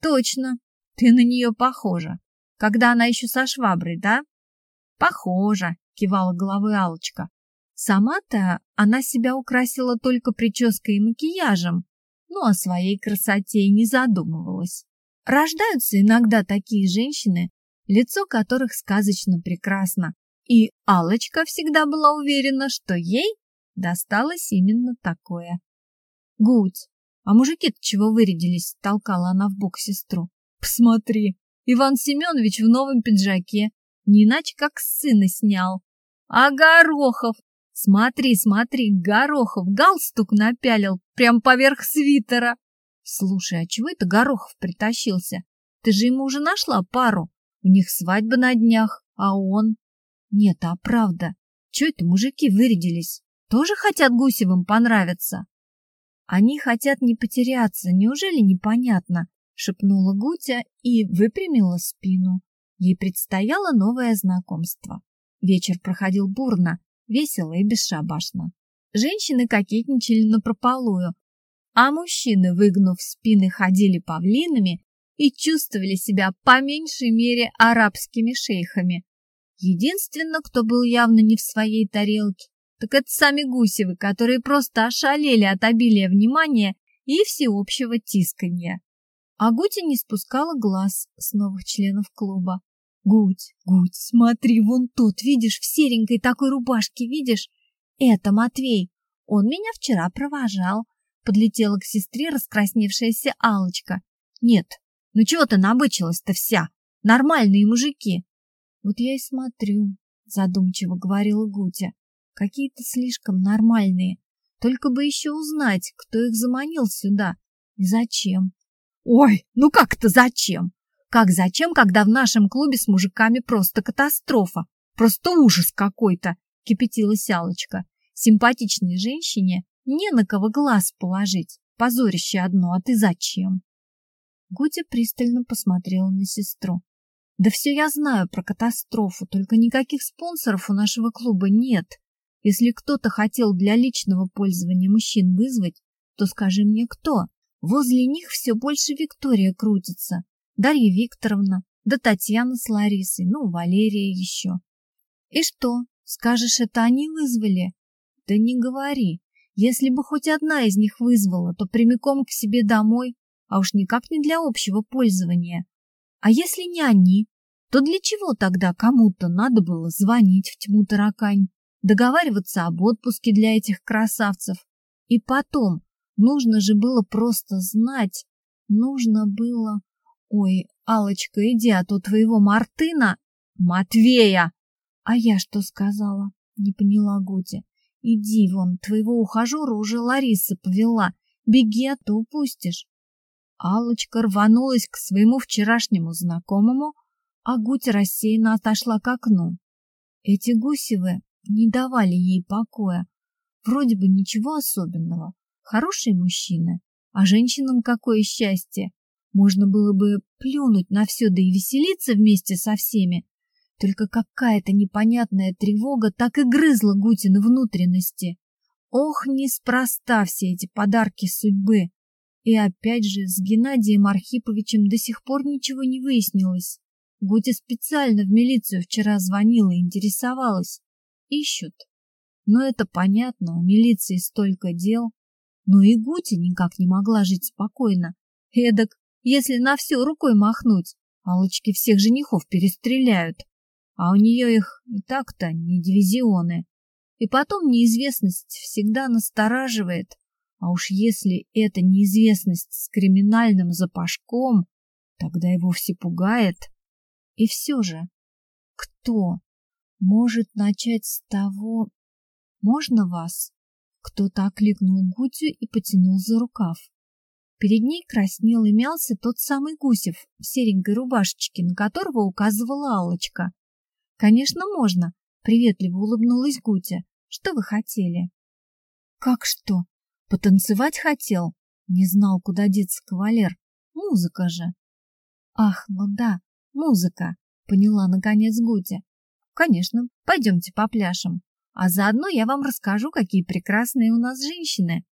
Точно, ты на нее похожа. Когда она еще со шваброй, да? Похожа, кивала головой Алочка. Сама-то она себя украсила только прической и макияжем, но о своей красоте и не задумывалась. Рождаются иногда такие женщины, лицо которых сказочно прекрасно, и Алочка всегда была уверена, что ей досталось именно такое. «Гудь, а мужики-то чего вырядились?» — толкала она в бок сестру. «Посмотри, Иван Семенович в новом пиджаке, не иначе как сына снял. А Горохов Смотри, смотри, Горохов галстук напялил прям поверх свитера. Слушай, а чего это Горохов притащился? Ты же ему уже нашла пару. У них свадьба на днях, а он... Нет, а правда, чего это мужики вырядились? Тоже хотят Гусевым понравиться? Они хотят не потеряться, неужели непонятно? Шепнула Гутя и выпрямила спину. Ей предстояло новое знакомство. Вечер проходил бурно, весело и бесшабашно. Женщины кокетничали напропалую, а мужчины, выгнув спины, ходили павлинами и чувствовали себя по меньшей мере арабскими шейхами. Единственно, кто был явно не в своей тарелке, так это сами Гусевы, которые просто ошалели от обилия внимания и всеобщего тисканья. А Гути не спускала глаз с новых членов клуба. Гудь, Гудь, смотри, вон тот, видишь, в серенькой такой рубашке, видишь? Это Матвей. Он меня вчера провожал. Подлетела к сестре раскрасневшаяся алочка Нет, ну чего ты набычилась-то вся? Нормальные мужики. Вот я и смотрю, задумчиво говорила Гутя. Какие-то слишком нормальные. Только бы еще узнать, кто их заманил сюда и зачем. Ой, ну как это зачем? Как зачем, когда в нашем клубе с мужиками просто катастрофа? Просто ужас какой-то, кипятилась Алочка. Симпатичной женщине не на кого глаз положить. Позорище одно, а ты зачем? Гудя пристально посмотрела на сестру. Да все я знаю про катастрофу, только никаких спонсоров у нашего клуба нет. Если кто-то хотел для личного пользования мужчин вызвать, то скажи мне кто. Возле них все больше Виктория крутится. Дарья Викторовна, да Татьяна с Ларисой, ну, Валерия еще. И что, скажешь, это они вызвали? Да не говори. Если бы хоть одна из них вызвала, то прямиком к себе домой, а уж никак не для общего пользования. А если не они, то для чего тогда кому-то надо было звонить в тьму таракань, договариваться об отпуске для этих красавцев? И потом, нужно же было просто знать, нужно было... Ой, Алочка, иди, а то твоего Мартына... Матвея! А я что сказала? Не поняла Гутя. Иди вон, твоего ухажера уже Лариса повела. Беги, а то упустишь. Алочка рванулась к своему вчерашнему знакомому, а Гутя рассеянно отошла к окну. Эти Гусевы не давали ей покоя. Вроде бы ничего особенного. хороший мужчина, а женщинам какое счастье. Можно было бы плюнуть на все, да и веселиться вместе со всеми. Только какая-то непонятная тревога так и грызла Гутины внутренности. Ох, неспроста все эти подарки судьбы. И опять же, с Геннадием Архиповичем до сих пор ничего не выяснилось. Гутя специально в милицию вчера звонила и интересовалась. Ищут. Но это понятно, у милиции столько дел. Но и Гутя никак не могла жить спокойно. Эдак, если на все рукой махнуть, Алочки всех женихов перестреляют. А у нее их и так-то не дивизионы. И потом неизвестность всегда настораживает. А уж если это неизвестность с криминальным запашком, тогда и вовсе пугает. И все же, кто может начать с того... Можно вас? Кто-то окликнул Гутю и потянул за рукав. Перед ней краснел и мялся тот самый Гусев в серенькой рубашечке, на которого указывала Аллочка. «Конечно, можно», — приветливо улыбнулась Гутя. «Что вы хотели?» «Как что? Потанцевать хотел?» Не знал, куда деться кавалер. Музыка же. Ах, ну да, музыка, поняла наконец Гутя. Конечно, пойдемте попляшем. А заодно я вам расскажу, какие прекрасные у нас женщины.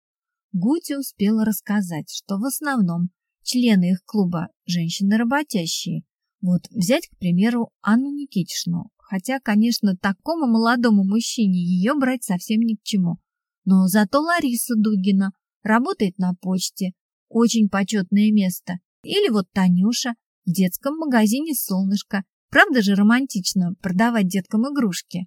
Гутя успела рассказать, что в основном члены их клуба – женщины работящие. Вот взять, к примеру, Анну Никитишну. Хотя, конечно, такому молодому мужчине ее брать совсем ни к чему. Но зато Лариса Дугина работает на почте. Очень почетное место. Или вот Танюша в детском магазине «Солнышко». Правда же романтично продавать деткам игрушки?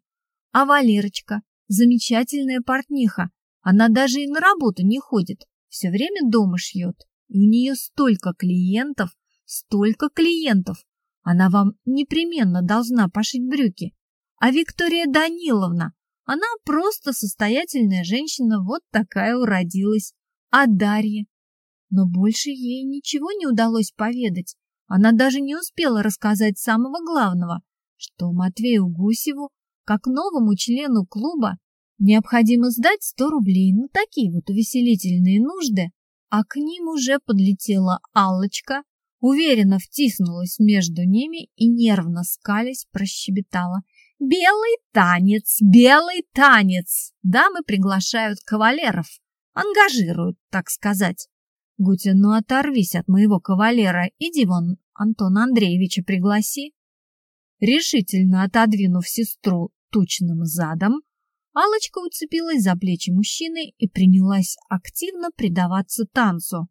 А Валерочка – замечательная портниха. Она даже и на работу не ходит. Все время дома шьет. И у нее столько клиентов, столько клиентов. Она вам непременно должна пошить брюки. А Виктория Даниловна она просто состоятельная женщина, вот такая уродилась. А Дарья? Но больше ей ничего не удалось поведать. Она даже не успела рассказать самого главного, что Матвею Гусеву, как новому члену клуба, необходимо сдать 100 рублей на такие вот увеселительные нужды, а к ним уже подлетела Аллочка, уверенно втиснулась между ними и, нервно скалясь, прощебетала — Белый танец, белый танец. Дамы приглашают кавалеров, ангажируют, так сказать. Гутя, ну оторвись от моего кавалера, иди вон Антона Андреевича пригласи. Решительно отодвинув сестру тучным задом, Алочка уцепилась за плечи мужчины и принялась активно предаваться танцу.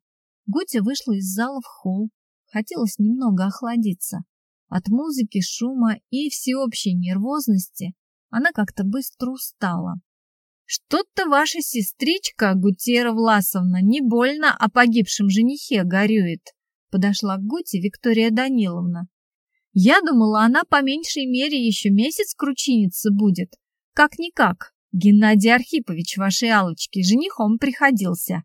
Гутя вышла из зала в холл. Хотелось немного охладиться. От музыки, шума и всеобщей нервозности она как-то быстро устала. «Что-то ваша сестричка, Гутера Власовна, не больно о погибшем женихе горюет», подошла к Гуте Виктория Даниловна. «Я думала, она по меньшей мере еще месяц кручиниться будет. Как-никак, Геннадий Архипович вашей Алочки женихом приходился.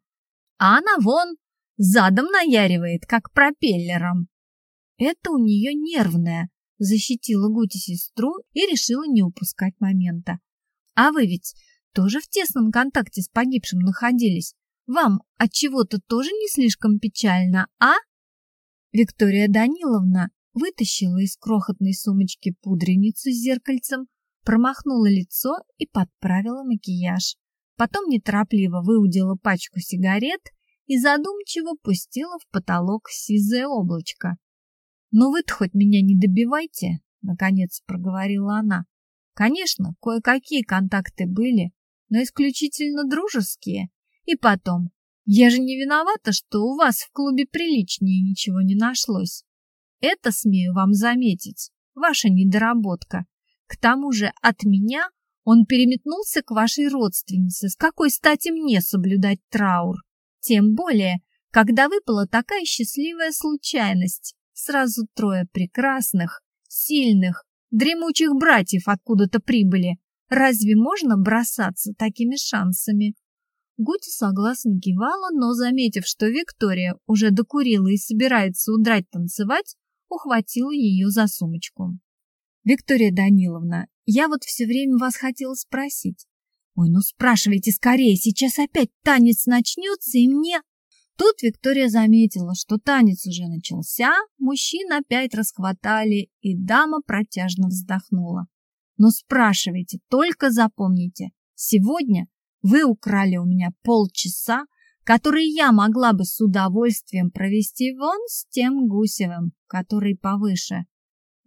А она вон задом наяривает, как пропеллером. Это у нее нервная, защитила Гути сестру и решила не упускать момента. А вы ведь тоже в тесном контакте с погибшим находились. Вам от чего-то тоже не слишком печально, а? Виктория Даниловна вытащила из крохотной сумочки пудреницу с зеркальцем, промахнула лицо и подправила макияж. Потом неторопливо выудила пачку сигарет и задумчиво пустила в потолок сизое облачко. «Ну вы-то хоть меня не добивайте», — наконец проговорила она. «Конечно, кое-какие контакты были, но исключительно дружеские. И потом, я же не виновата, что у вас в клубе приличнее ничего не нашлось. Это, смею вам заметить, ваша недоработка. К тому же от меня он переметнулся к вашей родственнице. С какой стати мне соблюдать траур? Тем более, когда выпала такая счастливая случайность. Сразу трое прекрасных, сильных, дремучих братьев откуда-то прибыли. Разве можно бросаться такими шансами? Гути согласно кивала, но, заметив, что Виктория уже докурила и собирается удрать танцевать, ухватила ее за сумочку. «Виктория Даниловна, я вот все время вас хотела спросить. Ой, ну спрашивайте скорее, сейчас опять танец начнется, и мне... Тут Виктория заметила, что танец уже начался, мужчин опять расхватали, и дама протяжно вздохнула. Но спрашивайте, только запомните, сегодня вы украли у меня полчаса, которые я могла бы с удовольствием провести вон с тем Гусевым, который повыше.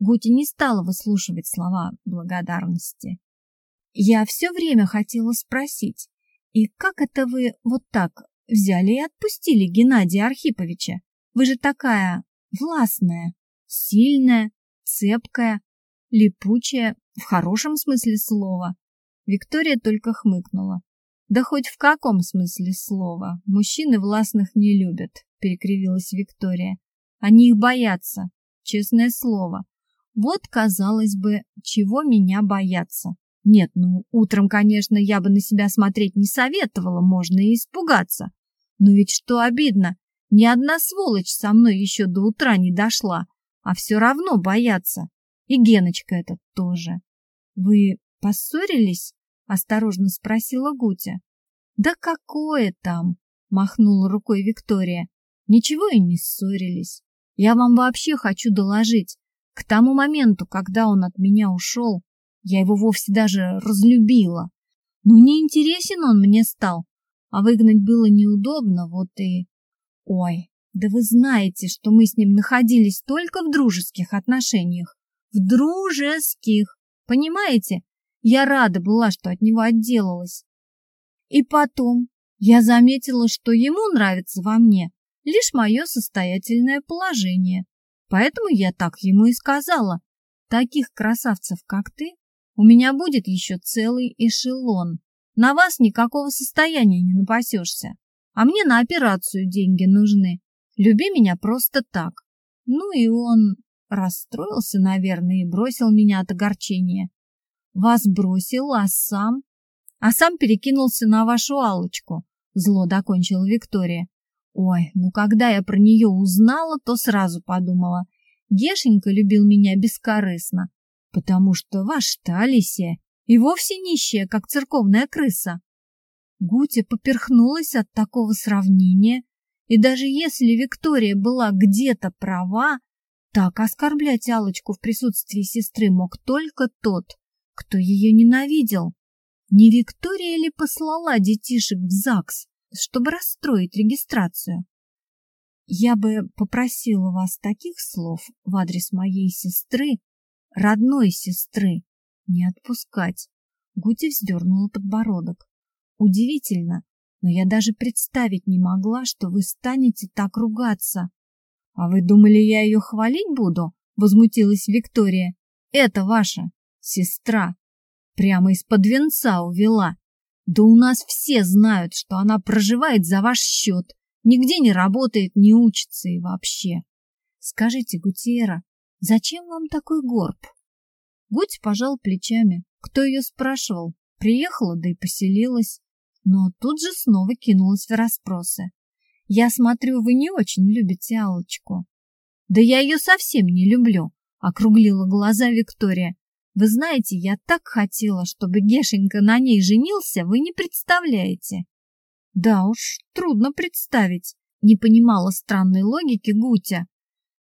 Гути не стала выслушивать слова благодарности. Я все время хотела спросить, и как это вы вот так взяли и отпустили Геннадия Архиповича? Вы же такая властная, сильная, цепкая, липучая, в хорошем смысле слова. Виктория только хмыкнула. Да хоть в каком смысле слова. Мужчины властных не любят, перекривилась Виктория. Они их боятся, честное слово. Вот, казалось бы, чего меня бояться. Нет, ну, утром, конечно, я бы на себя смотреть не советовала, можно и испугаться. Но ведь что обидно, ни одна сволочь со мной еще до утра не дошла, а все равно боятся. И Геночка этот тоже. Вы поссорились? Осторожно спросила Гутя. Да какое там? Махнула рукой Виктория. Ничего и не ссорились. Я вам вообще хочу доложить. К тому моменту, когда он от меня ушел, я его вовсе даже разлюбила. Ну, не интересен он мне стал, а выгнать было неудобно, вот и... Ой, да вы знаете, что мы с ним находились только в дружеских отношениях. В дружеских, понимаете? Я рада была, что от него отделалась. И потом я заметила, что ему нравится во мне лишь мое состоятельное положение. Поэтому я так ему и сказала. Таких красавцев, как ты, у меня будет еще целый эшелон. На вас никакого состояния не напасешься. А мне на операцию деньги нужны. Люби меня просто так. Ну и он расстроился, наверное, и бросил меня от огорчения. Вас бросил, а сам... А сам перекинулся на вашу Алочку. Зло докончила Виктория. Ой, ну когда я про нее узнала, то сразу подумала. Гешенька любил меня бескорыстно, потому что ваша-то Алисия и вовсе нищая, как церковная крыса. Гутя поперхнулась от такого сравнения, и даже если Виктория была где-то права, так оскорблять Алочку в присутствии сестры мог только тот, кто ее ненавидел. Не Виктория ли послала детишек в ЗАГС, чтобы расстроить регистрацию? Я бы попросила вас таких слов в адрес моей сестры родной сестры не отпускать. Гути вздернула подбородок. Удивительно, но я даже представить не могла, что вы станете так ругаться. А вы думали, я ее хвалить буду? Возмутилась Виктория. Это ваша сестра. Прямо из-под венца увела. Да у нас все знают, что она проживает за ваш счет, нигде не работает, не учится и вообще. Скажите, Гутиера, Зачем вам такой горб? Гуть пожал плечами. Кто ее спрашивал? Приехала, да и поселилась. Но тут же снова кинулась в расспросы. Я смотрю, вы не очень любите Алочку. Да я ее совсем не люблю, округлила глаза Виктория. Вы знаете, я так хотела, чтобы Гешенька на ней женился, вы не представляете. Да уж, трудно представить, не понимала странной логики Гутя.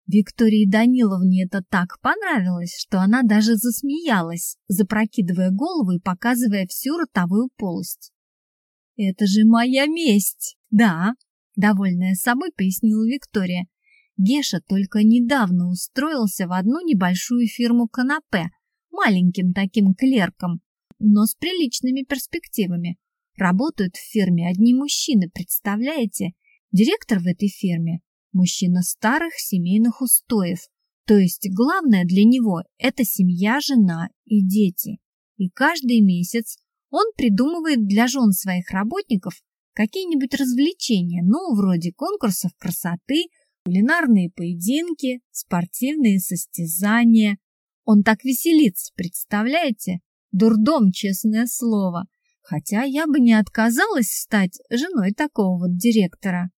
Виктории Даниловне это так понравилось, что она даже засмеялась, запрокидывая голову и показывая всю ротовую полость. «Это же моя месть!» «Да», — довольная собой пояснила Виктория. Геша только недавно устроился в одну небольшую фирму канапе, маленьким таким клерком, но с приличными перспективами. Работают в фирме одни мужчины, представляете? Директор в этой фирме мужчина старых семейных устоев, то есть главное для него – это семья, жена и дети. И каждый месяц он придумывает для жен своих работников какие-нибудь развлечения, ну, вроде конкурсов красоты, кулинарные поединки, спортивные состязания. Он так веселится, представляете? Дурдом, честное слово. Хотя я бы не отказалась стать женой такого вот директора.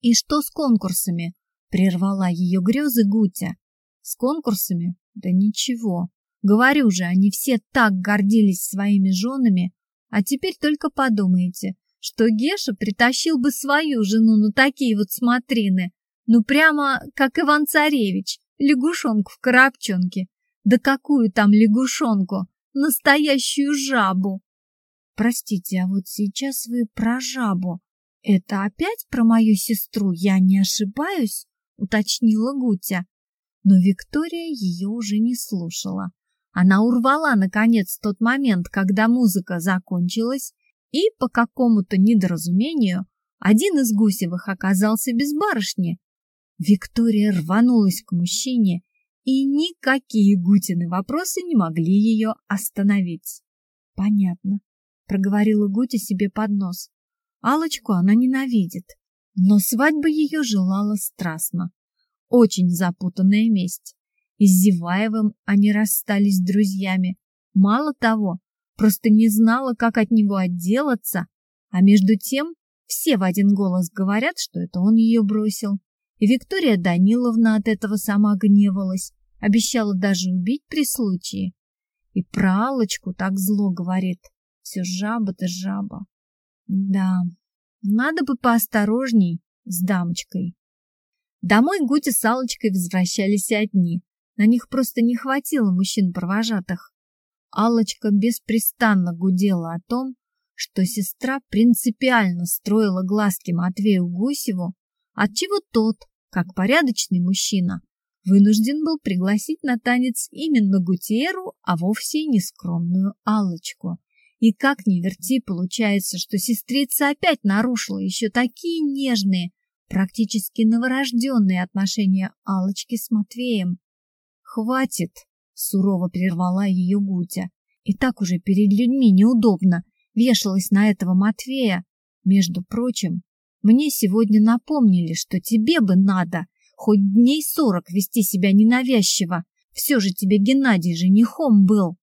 «И что с конкурсами?» — прервала ее грезы Гутя. «С конкурсами? Да ничего. Говорю же, они все так гордились своими женами, А теперь только подумайте, что Геша притащил бы свою жену на такие вот смотрины, ну прямо как Иван-Царевич, лягушонку в коробчонке. Да какую там лягушонку? Настоящую жабу! Простите, а вот сейчас вы про жабу. Это опять про мою сестру, я не ошибаюсь? Уточнила Гутя. Но Виктория ее уже не слушала. Она урвала, наконец, тот момент, когда музыка закончилась, и по какому-то недоразумению один из Гусевых оказался без барышни. Виктория рванулась к мужчине, и никакие Гутины вопросы не могли ее остановить. Понятно проговорила Гутя себе под нос. Алочку она ненавидит, но свадьба ее желала страстно. Очень запутанная месть. И они расстались с друзьями. Мало того, просто не знала, как от него отделаться, а между тем все в один голос говорят, что это он ее бросил. И Виктория Даниловна от этого сама гневалась, обещала даже убить при случае. И про Аллочку так зло говорит. Все жаба-то жаба. Да, надо бы поосторожней с дамочкой. Домой Гутя с Аллочкой возвращались одни. На них просто не хватило мужчин-провожатых. Аллочка беспрестанно гудела о том, что сестра принципиально строила глазки Матвею Гусеву, отчего тот, как порядочный мужчина, вынужден был пригласить на танец именно Гутierу, а вовсе не скромную Аллочку. И как ни верти, получается, что сестрица опять нарушила еще такие нежные, практически новорожденные отношения Алочки с Матвеем. «Хватит!» — сурово прервала ее Гутя. «И так уже перед людьми неудобно. Вешалась на этого Матвея. Между прочим, мне сегодня напомнили, что тебе бы надо хоть дней сорок вести себя ненавязчиво. Все же тебе Геннадий женихом был.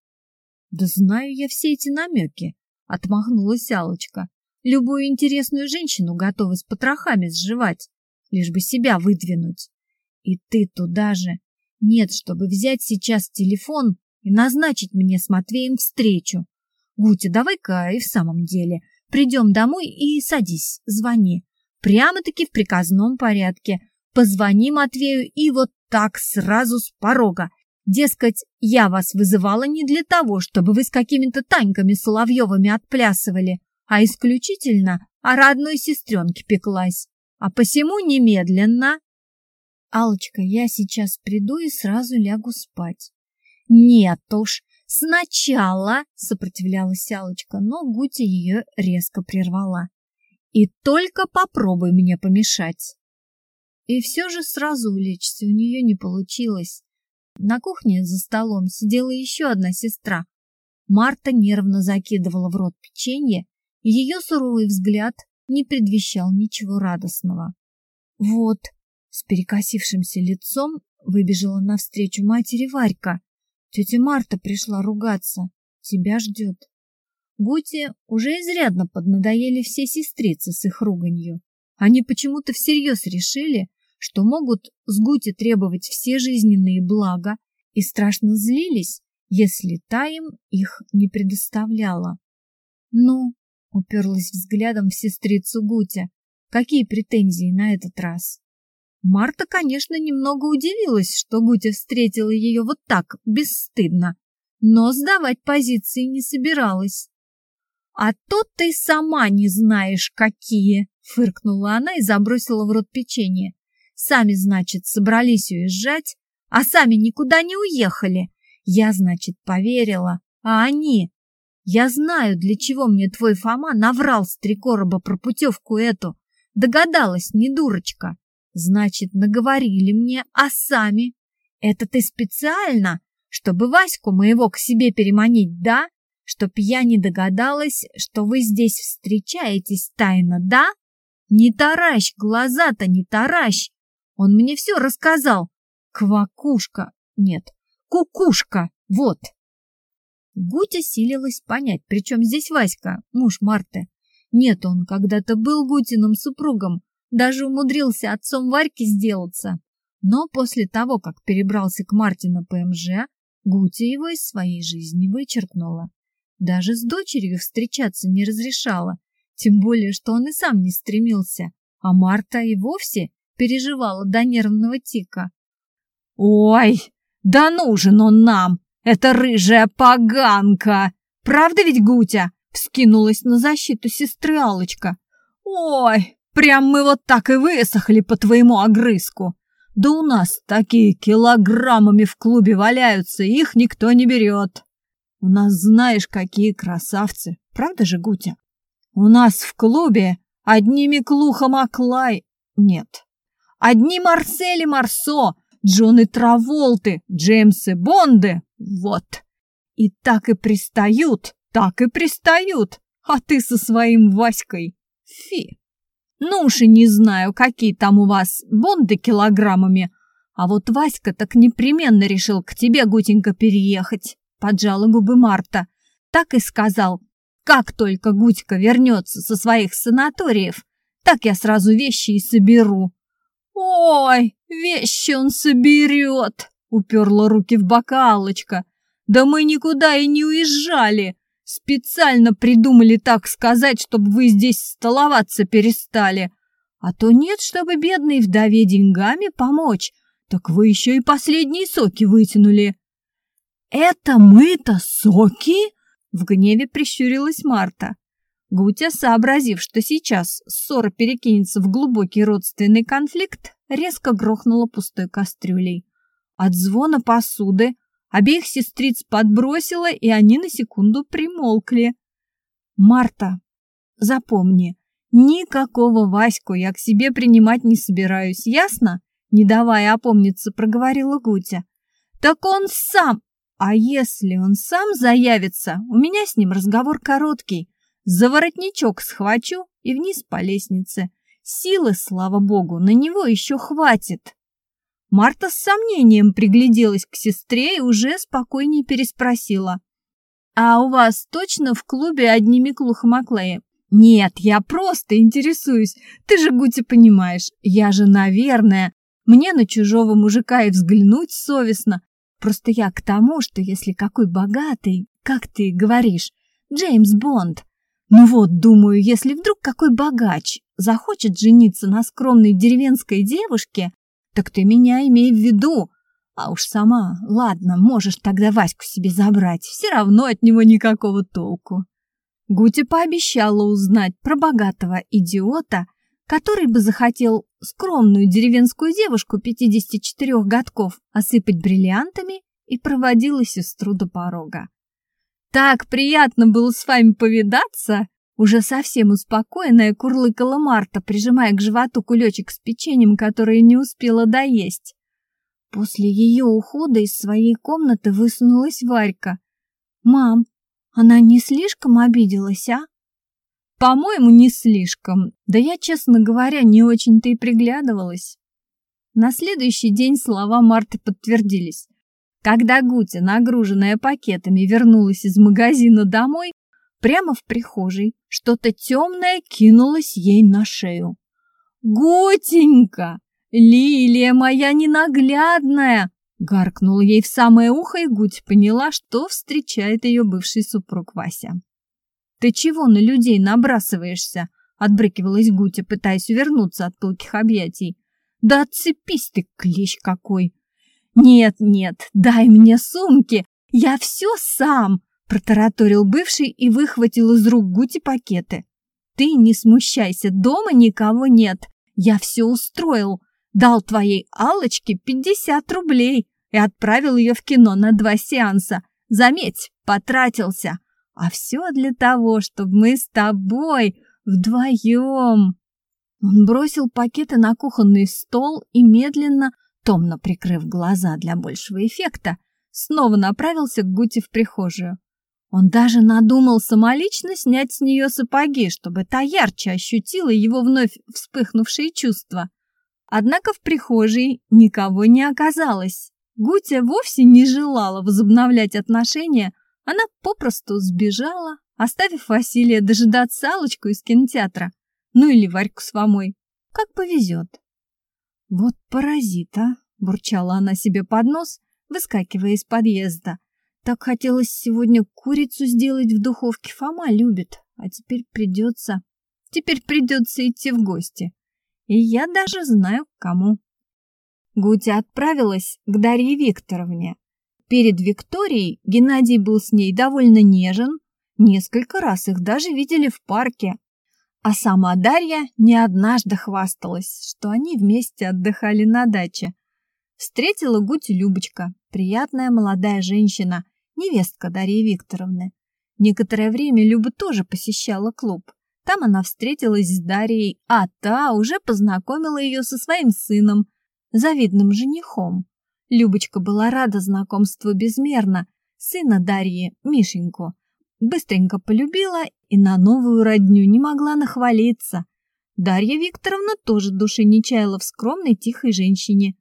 Да знаю я все эти намеки, отмахнулась Алочка. Любую интересную женщину готова с потрохами сживать, лишь бы себя выдвинуть. И ты туда же. Нет, чтобы взять сейчас телефон и назначить мне с Матвеем встречу. Гутя, давай-ка и в самом деле придем домой и садись, звони. Прямо-таки в приказном порядке. Позвони Матвею и вот так сразу с порога. Дескать, я вас вызывала не для того, чтобы вы с какими-то Таньками Соловьевыми отплясывали, а исключительно о родной сестренке пеклась. А посему немедленно... Алочка, я сейчас приду и сразу лягу спать. Нет уж, сначала, сопротивлялась Алочка, но Гутя ее резко прервала. И только попробуй мне помешать. И все же сразу улечься у нее не получилось. На кухне за столом сидела еще одна сестра. Марта нервно закидывала в рот печенье, и ее суровый взгляд не предвещал ничего радостного. Вот, с перекосившимся лицом выбежала навстречу матери Варька. Тетя Марта пришла ругаться. Тебя ждет. Гуте уже изрядно поднадоели все сестрицы с их руганью. Они почему-то всерьез решили, что могут с Гути требовать все жизненные блага и страшно злились, если та им их не предоставляла. Ну, уперлась взглядом в сестрицу Гутя, какие претензии на этот раз? Марта, конечно, немного удивилась, что Гутя встретила ее вот так, бесстыдно, но сдавать позиции не собиралась. «А то ты сама не знаешь, какие!» — фыркнула она и забросила в рот печенье. Сами, значит, собрались уезжать, а сами никуда не уехали. Я, значит, поверила, а они... Я знаю, для чего мне твой Фома наврал с три короба про путевку эту. Догадалась, не дурочка. Значит, наговорили мне, а сами... Это ты специально, чтобы Ваську моего к себе переманить, да? Чтоб я не догадалась, что вы здесь встречаетесь тайно, да? Не таращ, глаза-то не таращ. Он мне все рассказал. Квакушка. Нет, кукушка. Вот. Гутя силилась понять, причем здесь Васька, муж Марты. Нет, он когда-то был Гутиным супругом, даже умудрился отцом Варьки сделаться. Но после того, как перебрался к Марте на ПМЖ, Гутя его из своей жизни вычеркнула. Даже с дочерью встречаться не разрешала, тем более, что он и сам не стремился, а Марта и вовсе переживала до нервного тика. «Ой, да нужен он нам! Это рыжая поганка! Правда ведь, Гутя?» — вскинулась на защиту сестры Алочка. «Ой, прям мы вот так и высохли по твоему огрызку! Да у нас такие килограммами в клубе валяются, их никто не берет. У нас знаешь, какие красавцы, правда же, Гутя? У нас в клубе одни Миклуха Маклай... Нет, одни Марсели Марсо, Джоны Траволты, Джеймсы Бонды, вот. И так и пристают, так и пристают, а ты со своим Васькой. Фи. Ну уж и не знаю, какие там у вас Бонды килограммами, а вот Васька так непременно решил к тебе, Гутенька, переехать, поджала губы Марта. Так и сказал, как только Гутька вернется со своих санаториев, так я сразу вещи и соберу. «Ой, вещи он соберет!» — уперла руки в бока. «Да мы никуда и не уезжали. Специально придумали так сказать, чтобы вы здесь столоваться перестали. А то нет, чтобы бедной вдове деньгами помочь. Так вы еще и последние соки вытянули». «Это мы-то соки?» — в гневе прищурилась Марта. Гутя, сообразив, что сейчас ссора перекинется в глубокий родственный конфликт, резко грохнула пустой кастрюлей. От звона посуды обеих сестриц подбросила, и они на секунду примолкли. «Марта, запомни, никакого Ваську я к себе принимать не собираюсь, ясно?» Не давая опомниться, проговорила Гутя. «Так он сам! А если он сам заявится, у меня с ним разговор короткий. За воротничок схвачу и вниз по лестнице. Силы, слава богу, на него еще хватит. Марта с сомнением пригляделась к сестре и уже спокойнее переспросила. «А у вас точно в клубе одни Миклуха Маклея?» «Нет, я просто интересуюсь. Ты же, Гути, понимаешь, я же, наверное, мне на чужого мужика и взглянуть совестно. Просто я к тому, что если какой богатый, как ты говоришь, Джеймс Бонд, ну вот, думаю, если вдруг какой богач захочет жениться на скромной деревенской девушке, так ты меня имей в виду. А уж сама, ладно, можешь тогда Ваську себе забрать, все равно от него никакого толку. Гути пообещала узнать про богатого идиота, который бы захотел скромную деревенскую девушку 54 годков осыпать бриллиантами и проводила сестру до порога. Так приятно было с вами повидаться!» Уже совсем успокоенная курлыкала Марта, прижимая к животу кулечек с печеньем, которое не успела доесть. После ее ухода из своей комнаты высунулась Варька. «Мам, она не слишком обиделась, а?» «По-моему, не слишком. Да я, честно говоря, не очень-то и приглядывалась». На следующий день слова Марты подтвердились. Когда Гутя, нагруженная пакетами, вернулась из магазина домой, прямо в прихожей что-то темное кинулось ей на шею. «Гутенька! Лилия моя ненаглядная!» Гаркнула ей в самое ухо, и Гуть поняла, что встречает ее бывший супруг Вася. «Ты чего на людей набрасываешься?» — отбрыкивалась Гутя, пытаясь увернуться от пылких объятий. «Да отцепись ты, клещ какой! «Нет, нет, дай мне сумки, я все сам!» Протараторил бывший и выхватил из рук Гути пакеты. «Ты не смущайся, дома никого нет, я все устроил, дал твоей Аллочке пятьдесят рублей и отправил ее в кино на два сеанса. Заметь, потратился, а все для того, чтобы мы с тобой вдвоем...» Он бросил пакеты на кухонный стол и медленно томно прикрыв глаза для большего эффекта, снова направился к Гути в прихожую. Он даже надумал самолично снять с нее сапоги, чтобы та ярче ощутила его вновь вспыхнувшие чувства. Однако в прихожей никого не оказалось. Гутя вовсе не желала возобновлять отношения, она попросту сбежала, оставив Василия дожидаться Алочку из кинотеатра, ну или Варьку с Фомой, как повезет. «Вот паразита!» — бурчала она себе под нос, выскакивая из подъезда. Так хотелось сегодня курицу сделать в духовке. Фома любит, а теперь придется... Теперь придется идти в гости. И я даже знаю, к кому. Гутя отправилась к Дарье Викторовне. Перед Викторией Геннадий был с ней довольно нежен. Несколько раз их даже видели в парке. А сама Дарья не однажды хвасталась, что они вместе отдыхали на даче. Встретила Гутю Любочка, приятная молодая женщина, невестка Дарьи Викторовны. Некоторое время Люба тоже посещала клуб. Там она встретилась с Дарьей, а та уже познакомила ее со своим сыном, завидным женихом. Любочка была рада знакомству безмерно. Сына Дарьи, Мишеньку, быстренько полюбила и на новую родню не могла нахвалиться. Дарья Викторовна тоже души не чаяла в скромной тихой женщине.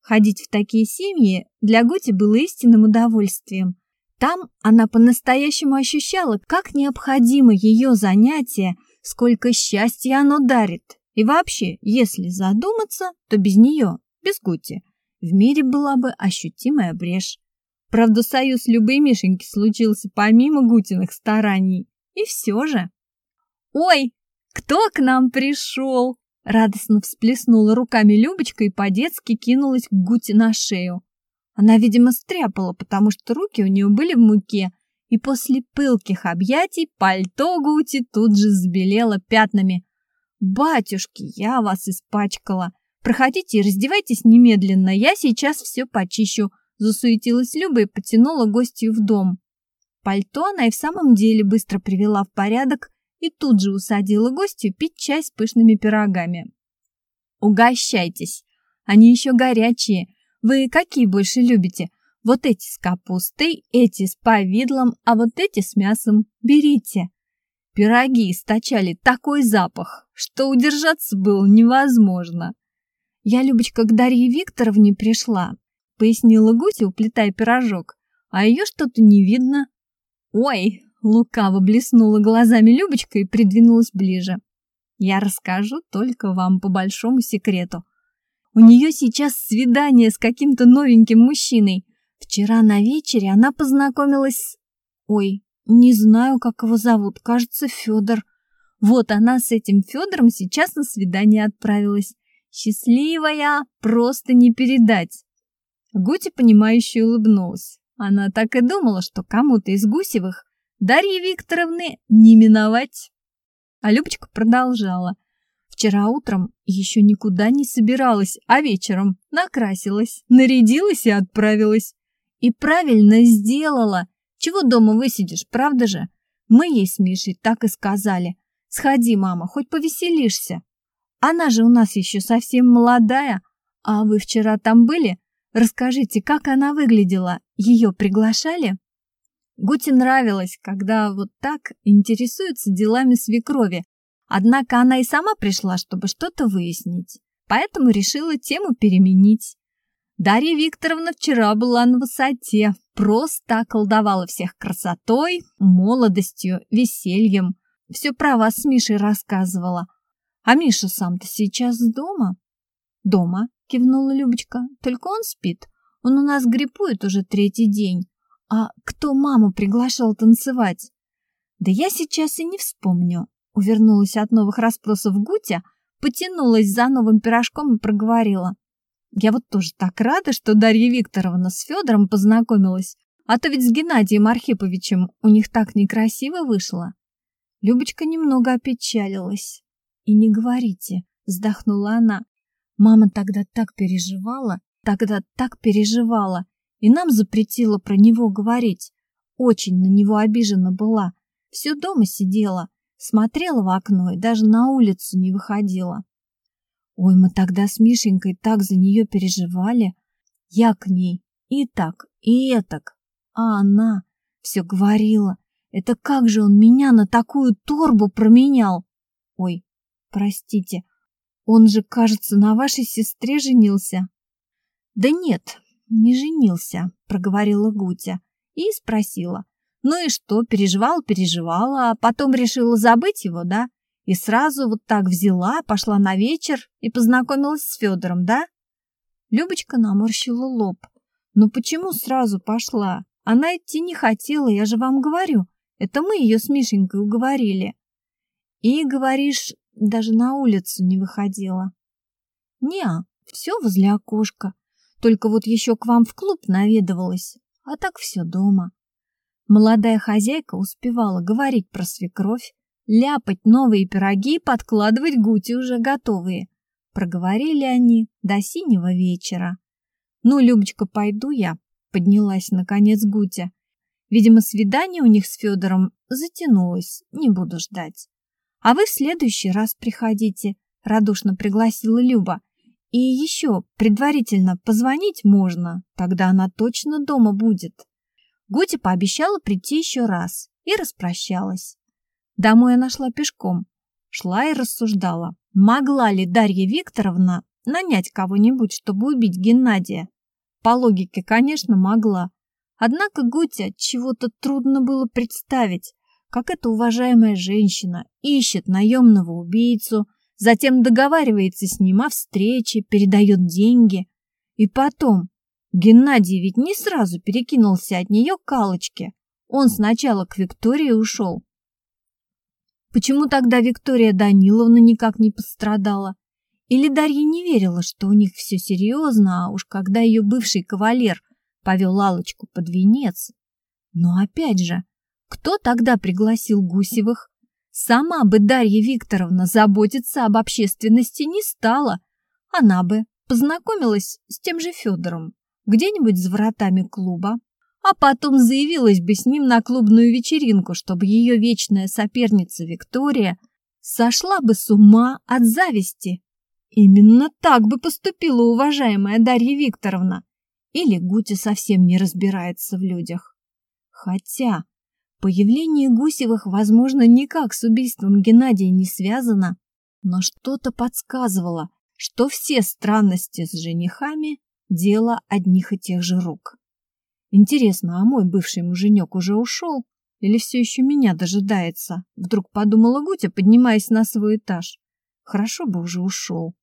Ходить в такие семьи для Готи было истинным удовольствием. Там она по-настоящему ощущала, как необходимо ее занятие, сколько счастья оно дарит. И вообще, если задуматься, то без нее, без Гути, в мире была бы ощутимая брешь. Правда, союз любой Мишеньки случился помимо Гутиных стараний. И все же... «Ой, кто к нам пришел?» Радостно всплеснула руками Любочка и по-детски кинулась к Гути на шею. Она, видимо, стряпала, потому что руки у нее были в муке, и после пылких объятий пальто Гути тут же забелело пятнами. «Батюшки, я вас испачкала! Проходите и раздевайтесь немедленно, я сейчас все почищу!» Засуетилась Люба и потянула гостью в дом. Пальто она и в самом деле быстро привела в порядок и тут же усадила гостью пить чай с пышными пирогами. «Угощайтесь! Они еще горячие!» Вы какие больше любите? Вот эти с капустой, эти с повидлом, а вот эти с мясом. Берите. Пироги источали такой запах, что удержаться было невозможно. Я, Любочка, к Дарье Викторовне пришла, пояснила Гуся, уплетая пирожок, а ее что-то не видно. Ой, лукаво блеснула глазами Любочка и придвинулась ближе. Я расскажу только вам по большому секрету. У нее сейчас свидание с каким-то новеньким мужчиной. Вчера на вечере она познакомилась с... Ой, не знаю, как его зовут, кажется, Федор. Вот она с этим Федором сейчас на свидание отправилась. Счастливая, просто не передать. Гути, понимающе улыбнулась. Она так и думала, что кому-то из Гусевых Дарьи Викторовны не миновать. А Любочка продолжала. Вчера утром еще никуда не собиралась, а вечером накрасилась, нарядилась и отправилась. И правильно сделала. Чего дома высидишь, правда же? Мы ей с Мишей так и сказали. Сходи, мама, хоть повеселишься. Она же у нас еще совсем молодая. А вы вчера там были? Расскажите, как она выглядела? Ее приглашали? Гуте нравилось, когда вот так интересуются делами свекрови, Однако она и сама пришла, чтобы что-то выяснить, поэтому решила тему переменить. Дарья Викторовна вчера была на высоте, просто околдовала всех красотой, молодостью, весельем. Все про вас с Мишей рассказывала. А Миша сам-то сейчас дома? Дома, кивнула Любочка, только он спит. Он у нас гриппует уже третий день. А кто маму приглашал танцевать? Да я сейчас и не вспомню. Увернулась от новых расспросов Гутя, потянулась за новым пирожком и проговорила. Я вот тоже так рада, что Дарья Викторовна с Федором познакомилась, а то ведь с Геннадием Архиповичем у них так некрасиво вышло. Любочка немного опечалилась. «И не говорите», — вздохнула она. «Мама тогда так переживала, тогда так переживала, и нам запретила про него говорить. Очень на него обижена была. Все дома сидела, Смотрела в окно и даже на улицу не выходила. Ой, мы тогда с Мишенькой так за нее переживали. Я к ней и так, и этак. А она все говорила. Это как же он меня на такую торбу променял? Ой, простите, он же, кажется, на вашей сестре женился. Да нет, не женился, проговорила Гутя и спросила. Ну и что, переживала, переживала, а потом решила забыть его, да? И сразу вот так взяла, пошла на вечер и познакомилась с Федором, да? Любочка наморщила лоб. Ну почему сразу пошла? Она идти не хотела, я же вам говорю. Это мы ее с Мишенькой уговорили. И, говоришь, даже на улицу не выходила. Не, все возле окошка. Только вот еще к вам в клуб наведывалась, а так все дома. Молодая хозяйка успевала говорить про свекровь, ляпать новые пироги и подкладывать гути уже готовые. Проговорили они до синего вечера. «Ну, Любочка, пойду я», — поднялась наконец Гутя. Видимо, свидание у них с Федором затянулось, не буду ждать. «А вы в следующий раз приходите», — радушно пригласила Люба. «И еще предварительно позвонить можно, тогда она точно дома будет». Гутя пообещала прийти еще раз и распрощалась. Домой она шла пешком, шла и рассуждала, могла ли Дарья Викторовна нанять кого-нибудь, чтобы убить Геннадия. По логике, конечно, могла. Однако Гутя чего-то трудно было представить, как эта уважаемая женщина ищет наемного убийцу, затем договаривается с ним о встрече, передает деньги. И потом, Геннадий ведь не сразу перекинулся от нее к Аллочке. Он сначала к Виктории ушел. Почему тогда Виктория Даниловна никак не пострадала? Или Дарья не верила, что у них все серьезно, а уж когда ее бывший кавалер повел Аллочку под венец? Но опять же, кто тогда пригласил Гусевых? Сама бы Дарья Викторовна заботиться об общественности не стала. Она бы познакомилась с тем же Федором где-нибудь за вратами клуба, а потом заявилась бы с ним на клубную вечеринку, чтобы ее вечная соперница Виктория сошла бы с ума от зависти. Именно так бы поступила уважаемая Дарья Викторовна. Или Гутя совсем не разбирается в людях. Хотя Появление Гусевых, возможно, никак с убийством Геннадия не связано, но что-то подсказывало, что все странности с женихами – дело одних и тех же рук. Интересно, а мой бывший муженек уже ушел или все еще меня дожидается? Вдруг подумала Гутя, поднимаясь на свой этаж. Хорошо бы уже ушел.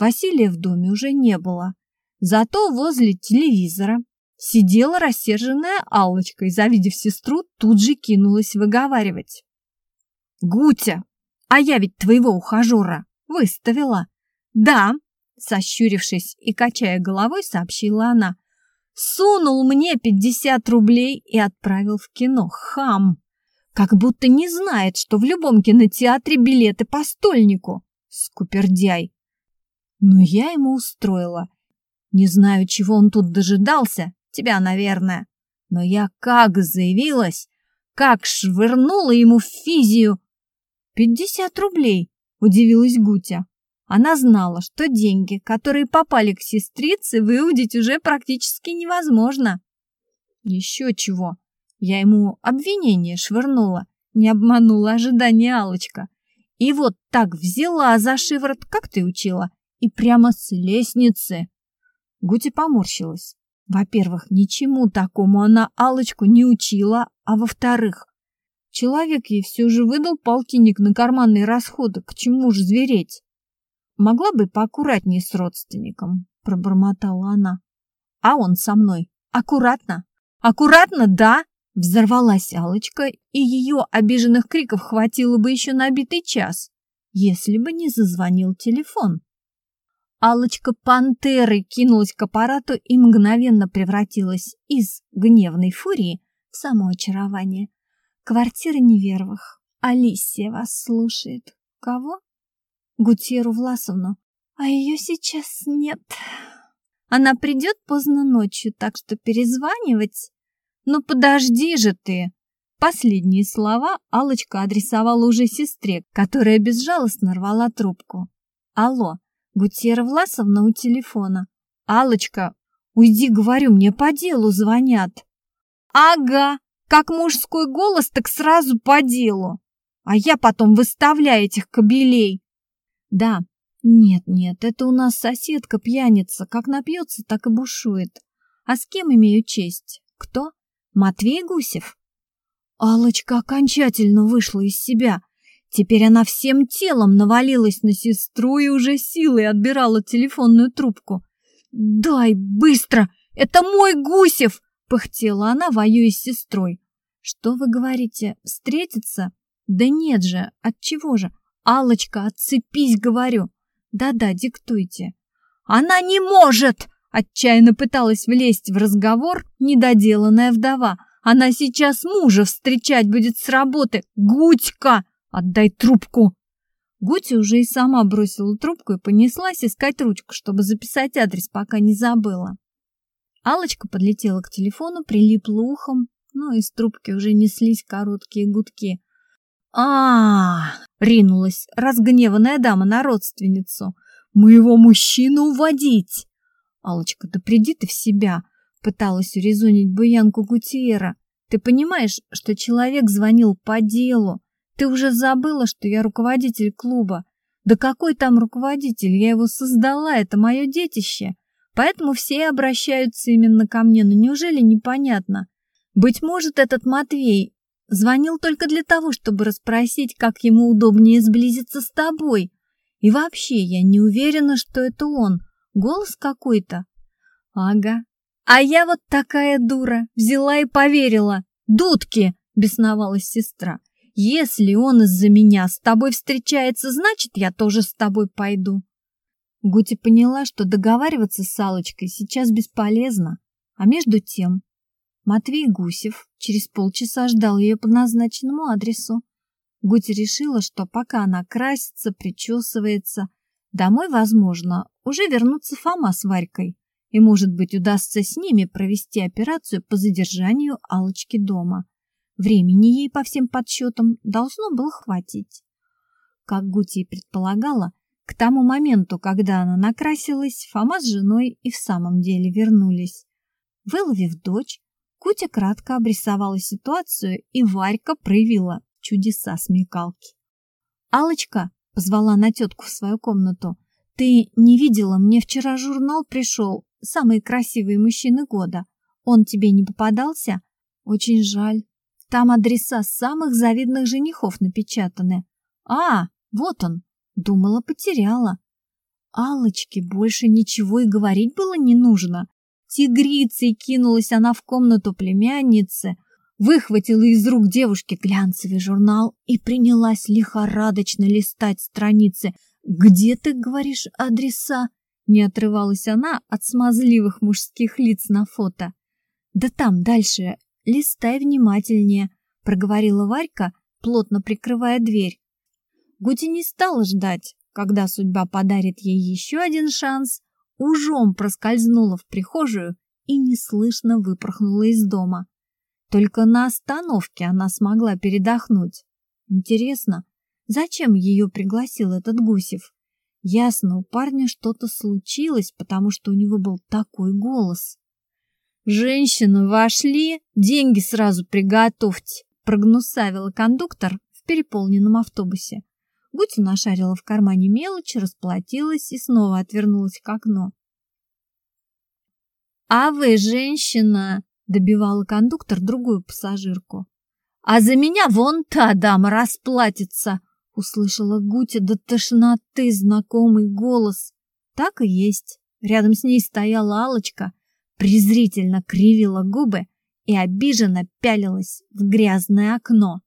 Василия в доме уже не было. Зато возле телевизора Сидела рассерженная Аллочка и, завидев сестру, тут же кинулась выговаривать. «Гутя, а я ведь твоего ухажера выставила!» «Да!» — сощурившись и качая головой, сообщила она. «Сунул мне пятьдесят рублей и отправил в кино. Хам! Как будто не знает, что в любом кинотеатре билеты по стольнику. Скупердяй!» Но я ему устроила. Не знаю, чего он тут дожидался, тебя, наверное. Но я как заявилась, как швырнула ему в физию. «Пятьдесят рублей!» — удивилась Гутя. Она знала, что деньги, которые попали к сестрице, выудить уже практически невозможно. Еще чего. Я ему обвинение швырнула, не обманула ожидания Алочка. И вот так взяла за шиворот, как ты учила, и прямо с лестницы. Гути поморщилась. Во-первых, ничему такому она алочку не учила, а во-вторых, человек ей все же выдал полтинник на карманные расходы, к чему же звереть? Могла бы поаккуратнее с родственником, пробормотала она. А он со мной. Аккуратно. Аккуратно, да? Взорвалась алочка и ее обиженных криков хватило бы еще на битый час, если бы не зазвонил телефон алочка пантеры кинулась к аппарату и мгновенно превратилась из гневной фурии в само очарование. Квартира Неверовых. Алисия вас слушает. Кого? Гутьеру Власовну. А ее сейчас нет. Она придет поздно ночью, так что перезванивать... Ну подожди же ты! Последние слова алочка адресовала уже сестре, которая безжалостно рвала трубку. Алло, Гутьера Власовна у телефона. алочка уйди, говорю, мне по делу звонят». «Ага, как мужской голос, так сразу по делу. А я потом выставляю этих кобелей». «Да, нет-нет, это у нас соседка пьяница, как напьется, так и бушует. А с кем имею честь? Кто? Матвей Гусев?» алочка окончательно вышла из себя. Теперь она всем телом навалилась на сестру и уже силой отбирала телефонную трубку. «Дай, быстро! Это мой Гусев!» Пыхтела она, воюя с сестрой. Что вы говорите, встретиться? Да нет же, от чего же? Алочка, отцепись, говорю. Да-да, диктуйте. Она не может! Отчаянно пыталась влезть в разговор недоделанная вдова. Она сейчас мужа встречать будет с работы. Гутька, отдай трубку. Гутя уже и сама бросила трубку и понеслась искать ручку, чтобы записать адрес, пока не забыла. Алочка подлетела к телефону, прилипла ухом, но из трубки уже неслись короткие гудки. А, ринулась разгневанная дама на родственницу. «Моего мужчину уводить!» Алочка, да приди ты в себя, пыталась урезонить буянку Гутиера. Ты понимаешь, что человек звонил по делу? Ты уже забыла, что я руководитель клуба. Да какой там руководитель? Я его создала, это мое детище. Поэтому все обращаются именно ко мне. Но неужели непонятно? Быть может, этот Матвей звонил только для того, чтобы расспросить, как ему удобнее сблизиться с тобой. И вообще, я не уверена, что это он. Голос какой-то. Ага. А я вот такая дура, взяла и поверила. Дудки, бесновалась сестра. Если он из-за меня с тобой встречается, значит, я тоже с тобой пойду. Гути поняла, что договариваться с Алочкой сейчас бесполезно. А между тем Матвей Гусев через полчаса ждал ее по назначенному адресу. Гути решила, что пока она красится, причесывается, домой, возможно, уже вернутся Фома с Варькой, и, может быть, удастся с ними провести операцию по задержанию Алочки дома. Времени ей, по всем подсчетам, должно было хватить. Как Гути предполагала, к тому моменту, когда она накрасилась, Фома с женой и в самом деле вернулись. Выловив дочь, Кутя кратко обрисовала ситуацию, и Варька проявила чудеса смекалки. алочка позвала на тетку в свою комнату, ты не видела, мне вчера журнал пришел, самые красивые мужчины года. Он тебе не попадался? Очень жаль. Там адреса самых завидных женихов напечатаны. А, вот он. Думала, потеряла. Аллочке больше ничего и говорить было не нужно. Тигрицей кинулась она в комнату племянницы, выхватила из рук девушки глянцевый журнал и принялась лихорадочно листать страницы – «Где ты, говоришь, адреса?» Не отрывалась она от смазливых мужских лиц на фото. «Да там, дальше, листай внимательнее», — проговорила Варька, плотно прикрывая дверь. Гути не стала ждать, когда судьба подарит ей еще один шанс, ужом проскользнула в прихожую и неслышно выпорхнула из дома. Только на остановке она смогла передохнуть. Интересно, Зачем ее пригласил этот Гусев? Ясно, у парня что-то случилось, потому что у него был такой голос. «Женщины вошли, деньги сразу приготовьте», — прогнусавила кондуктор в переполненном автобусе. Гути нашарила в кармане мелочь, расплатилась и снова отвернулась к окну. «А вы, женщина!» — добивала кондуктор другую пассажирку. «А за меня вон та дама расплатится!» Услышала Гутя до тошноты знакомый голос. Так и есть. Рядом с ней стояла алочка презрительно кривила губы и обиженно пялилась в грязное окно.